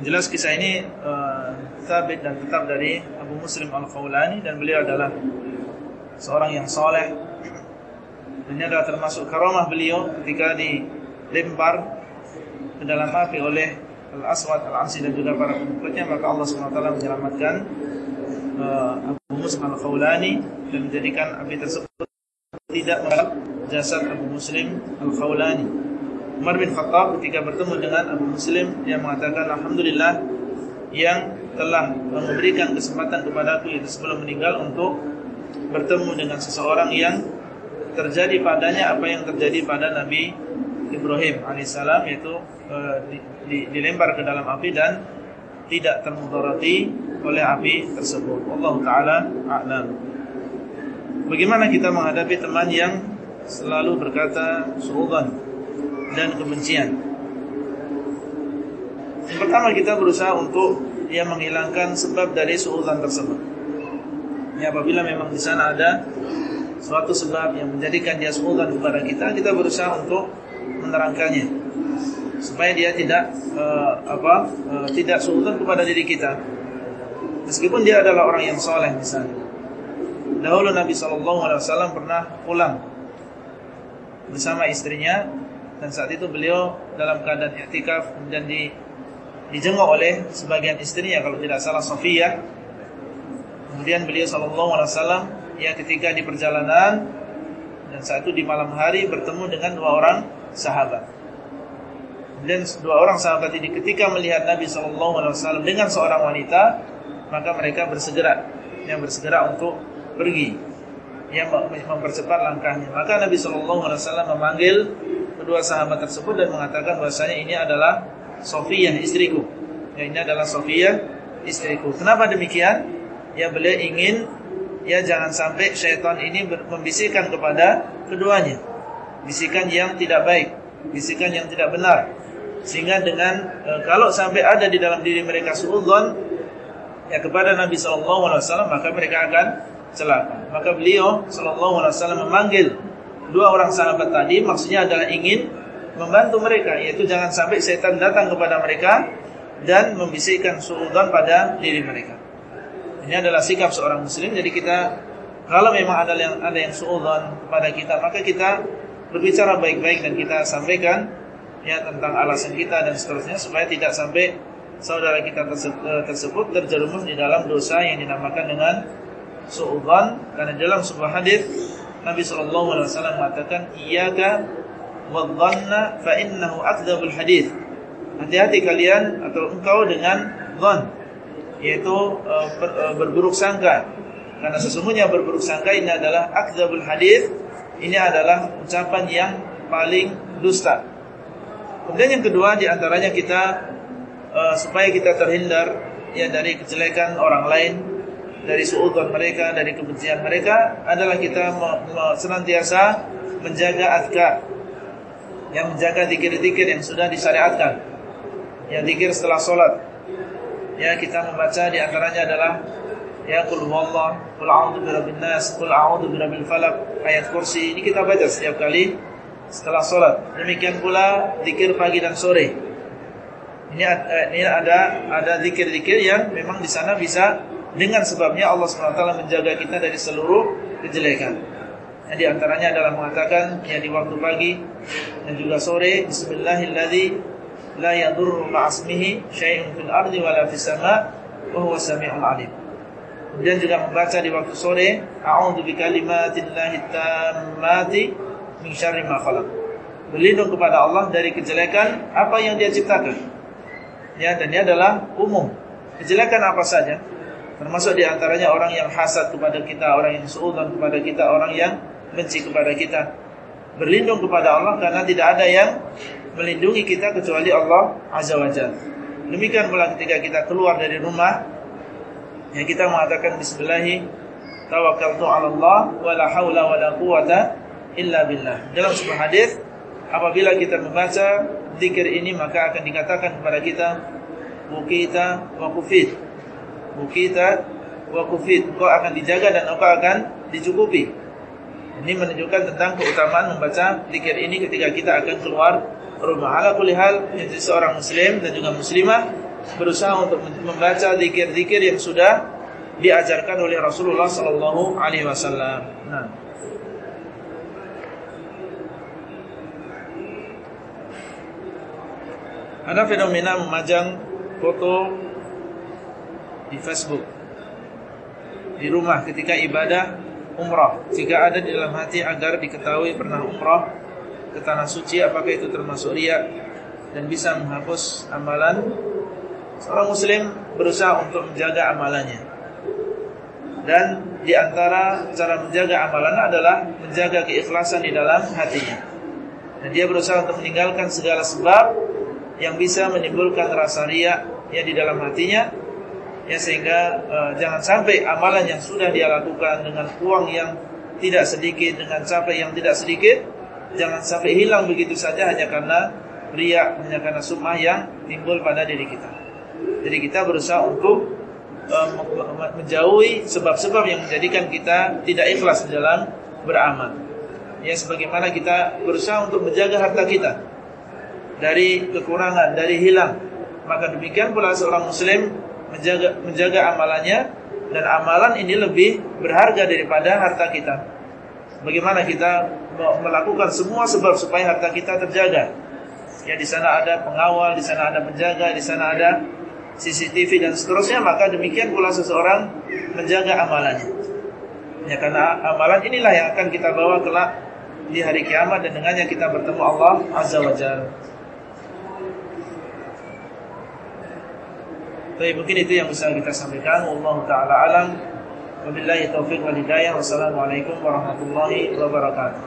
Jelas kisah ini uh, Thabit dan tetap dari Abu Muslim Al-Khawlani Dan beliau adalah Seorang yang soleh. Dan ini adalah termasuk karamah beliau Ketika dilempar Ke dalam api oleh Al-Aswad Al-Ansi dan juga para pengikutnya. Maka Allah SWT menyelamatkan Muslim Al-Khawlani dan menjadikan api tersebut tidak mengalap jasad Abu Muslim Al-Khawlani. Umar bin Khattab ketika bertemu dengan Abu Muslim dia mengatakan Alhamdulillah yang telah memberikan kesempatan kepadaku itu sebelum meninggal untuk bertemu dengan seseorang yang terjadi padanya apa yang terjadi pada Nabi Ibrahim alaihissalam yaitu uh, di, di, dilempar ke dalam api dan tidak termudarati oleh api tersebut. Allah taala a'lam. Bagaimana kita menghadapi teman yang selalu berkata suudzon dan kebencian? Yang pertama kita berusaha untuk dia menghilangkan sebab dari suudzon tersebut. Ya apabila memang di sana ada suatu sebab yang menjadikan dia suudzon kepada kita, kita berusaha untuk menerangkannya supaya dia tidak uh, apa uh, tidak suudzon kepada diri kita meskipun dia adalah orang yang soleh misalnya dahulu Nabi saw pernah pulang bersama istrinya dan saat itu beliau dalam keadaan i'tikaf dan di dijenguk oleh sebagian istrinya kalau tidak salah Sofia kemudian beliau saw ya ketika di perjalanan dan saat itu di malam hari bertemu dengan dua orang sahabat. Dan dua orang sahabat ini ketika melihat Nabi SAW dengan seorang wanita, maka mereka bersegera, yang bersegera untuk pergi, yang mempercepat langkahnya. Maka Nabi SAW memanggil kedua sahabat tersebut dan mengatakan bahwasanya ini adalah Sofiyah istriku. Ya, ini adalah Sofiyah istriku. Kenapa demikian? Ya beliau ingin ya jangan sampai syaitan ini membisikkan kepada keduanya bisikan yang tidak baik, bisikan yang tidak benar. Sehingga dengan e, kalau sampai ada di dalam diri mereka suudzon ya kepada Nabi sallallahu alaihi wasallam maka mereka akan celaka. Maka beliau sallallahu alaihi wasallam memanggil dua orang sahabat tadi maksudnya adalah ingin membantu mereka yaitu jangan sampai setan datang kepada mereka dan membisikkan suudzon pada diri mereka. Ini adalah sikap seorang muslim jadi kita kalau memang ada yang ada yang suudzon pada kita maka kita berbicara baik-baik dan kita sampaikan ya tentang alasan kita dan seterusnya supaya tidak sampai saudara kita eh, tersebut terjerumus di dalam dosa yang dinamakan dengan suudzon karena dalam sebuah hadis Nabi sallallahu alaihi wasallam mengatakan iyyaka wadhanna fa innahu akdzabul hadis hati-hati kalian atau engkau dengan dzan yaitu ber, uh, berburuk sangka. Karena sesungguhnya berburuk sangka ini adalah akdzabul hadis ini adalah ucapan yang paling dusta. Kemudian yang kedua di antaranya kita uh, supaya kita terhindar ya dari kejelekan orang lain, dari suudzon mereka, dari kebencian mereka adalah kita senantiasa menjaga azkar. Yang menjaga zikir-zikir yang sudah disyariatkan. Yang zikir setelah sholat. Ya kita membaca di antaranya adalah ya qul huwallah qul a'udzu birabbin nas qul a'udzu birabbil falaq ayat kursi ini kita baca setiap kali setelah sholat demikian pula zikir pagi dan sore ini ada, ini ada ada zikir-zikir yang memang di sana bisa dengan sebabnya Allah SWT menjaga kita dari seluruh kejelekan. Yang di antaranya adalah mengatakan yang di waktu pagi dan juga sore Bismillahilladzi la yadurru ma'asmihi syai'un fil ardi wala fis sama' wa huwa samiul alim. Kemudian juga membaca di waktu sore, a'udzu bikalimatillahi tammati min syarri ma khalaq. Berlindung kepada Allah dari kejelekan apa yang Dia ciptakan. Ya, dan ini adalah umum. Kejelekan apa saja? Termasuk di antaranya orang yang hasad kepada kita, orang yang suudzon kepada kita, orang yang benci kepada kita. Berlindung kepada Allah karena tidak ada yang melindungi kita kecuali Allah Azza wa Jalla. Demikian pula ketika kita keluar dari rumah yang kita mengatakan bismillah tawakkaltu 'ala Allah wa la haula wa la quwata illa billah. Dalam sebuah hadis apabila kita membaca zikir ini maka akan dikatakan kepada kita bukita wa kufit. Bukita wa kufit. Kau akan dijaga dan kau akan dicukupi. Ini menunjukkan tentang keutamaan membaca zikir ini ketika kita akan keluar rumah. Ala kulli hal, seorang muslim dan juga muslimah berusaha untuk membaca zikir-zikir yang sudah diajarkan oleh Rasulullah sallallahu alaihi wasallam. Nah. Ada fenomena memajang foto di Facebook di rumah ketika ibadah umrah. Jika ada di dalam hati agar diketahui pernah umrah ke tanah suci apakah itu termasuk riya dan bisa menghapus amalan Seorang muslim berusaha untuk menjaga amalannya. Dan di antara cara menjaga amalan adalah menjaga keikhlasan di dalam hatinya. Dan dia berusaha untuk meninggalkan segala sebab yang bisa menimbulkan rasa riak ya di dalam hatinya ya sehingga uh, jangan sampai amalan yang sudah dia lakukan dengan uang yang tidak sedikit dengan capek yang tidak sedikit jangan sampai hilang begitu saja hanya karena riak hanya karena sumah yang timbul pada diri kita. Jadi kita berusaha untuk uh, menjauhi sebab-sebab yang menjadikan kita tidak ikhlas dalam beramal. Ya sebagaimana kita berusaha untuk menjaga harta kita dari kekurangan, dari hilang. Maka demikian pula seorang muslim menjaga menjaga amalannya dan amalan ini lebih berharga daripada harta kita. Bagaimana kita melakukan semua sebab supaya harta kita terjaga. Ya di sana ada pengawal, di sana ada penjaga, di sana ada CCTV dan seterusnya, maka demikian pula seseorang menjaga amalannya. Ya karena amalan inilah yang akan kita bawa kelak di hari kiamat dan dengannya kita bertemu Allah Azza wa Jalla. Baik, mungkin itu yang bisa kita sampaikan. Allah taala alam. Wabillahi taufiq wal hidayah. Wassalamualaikum warahmatullahi wabarakatuh.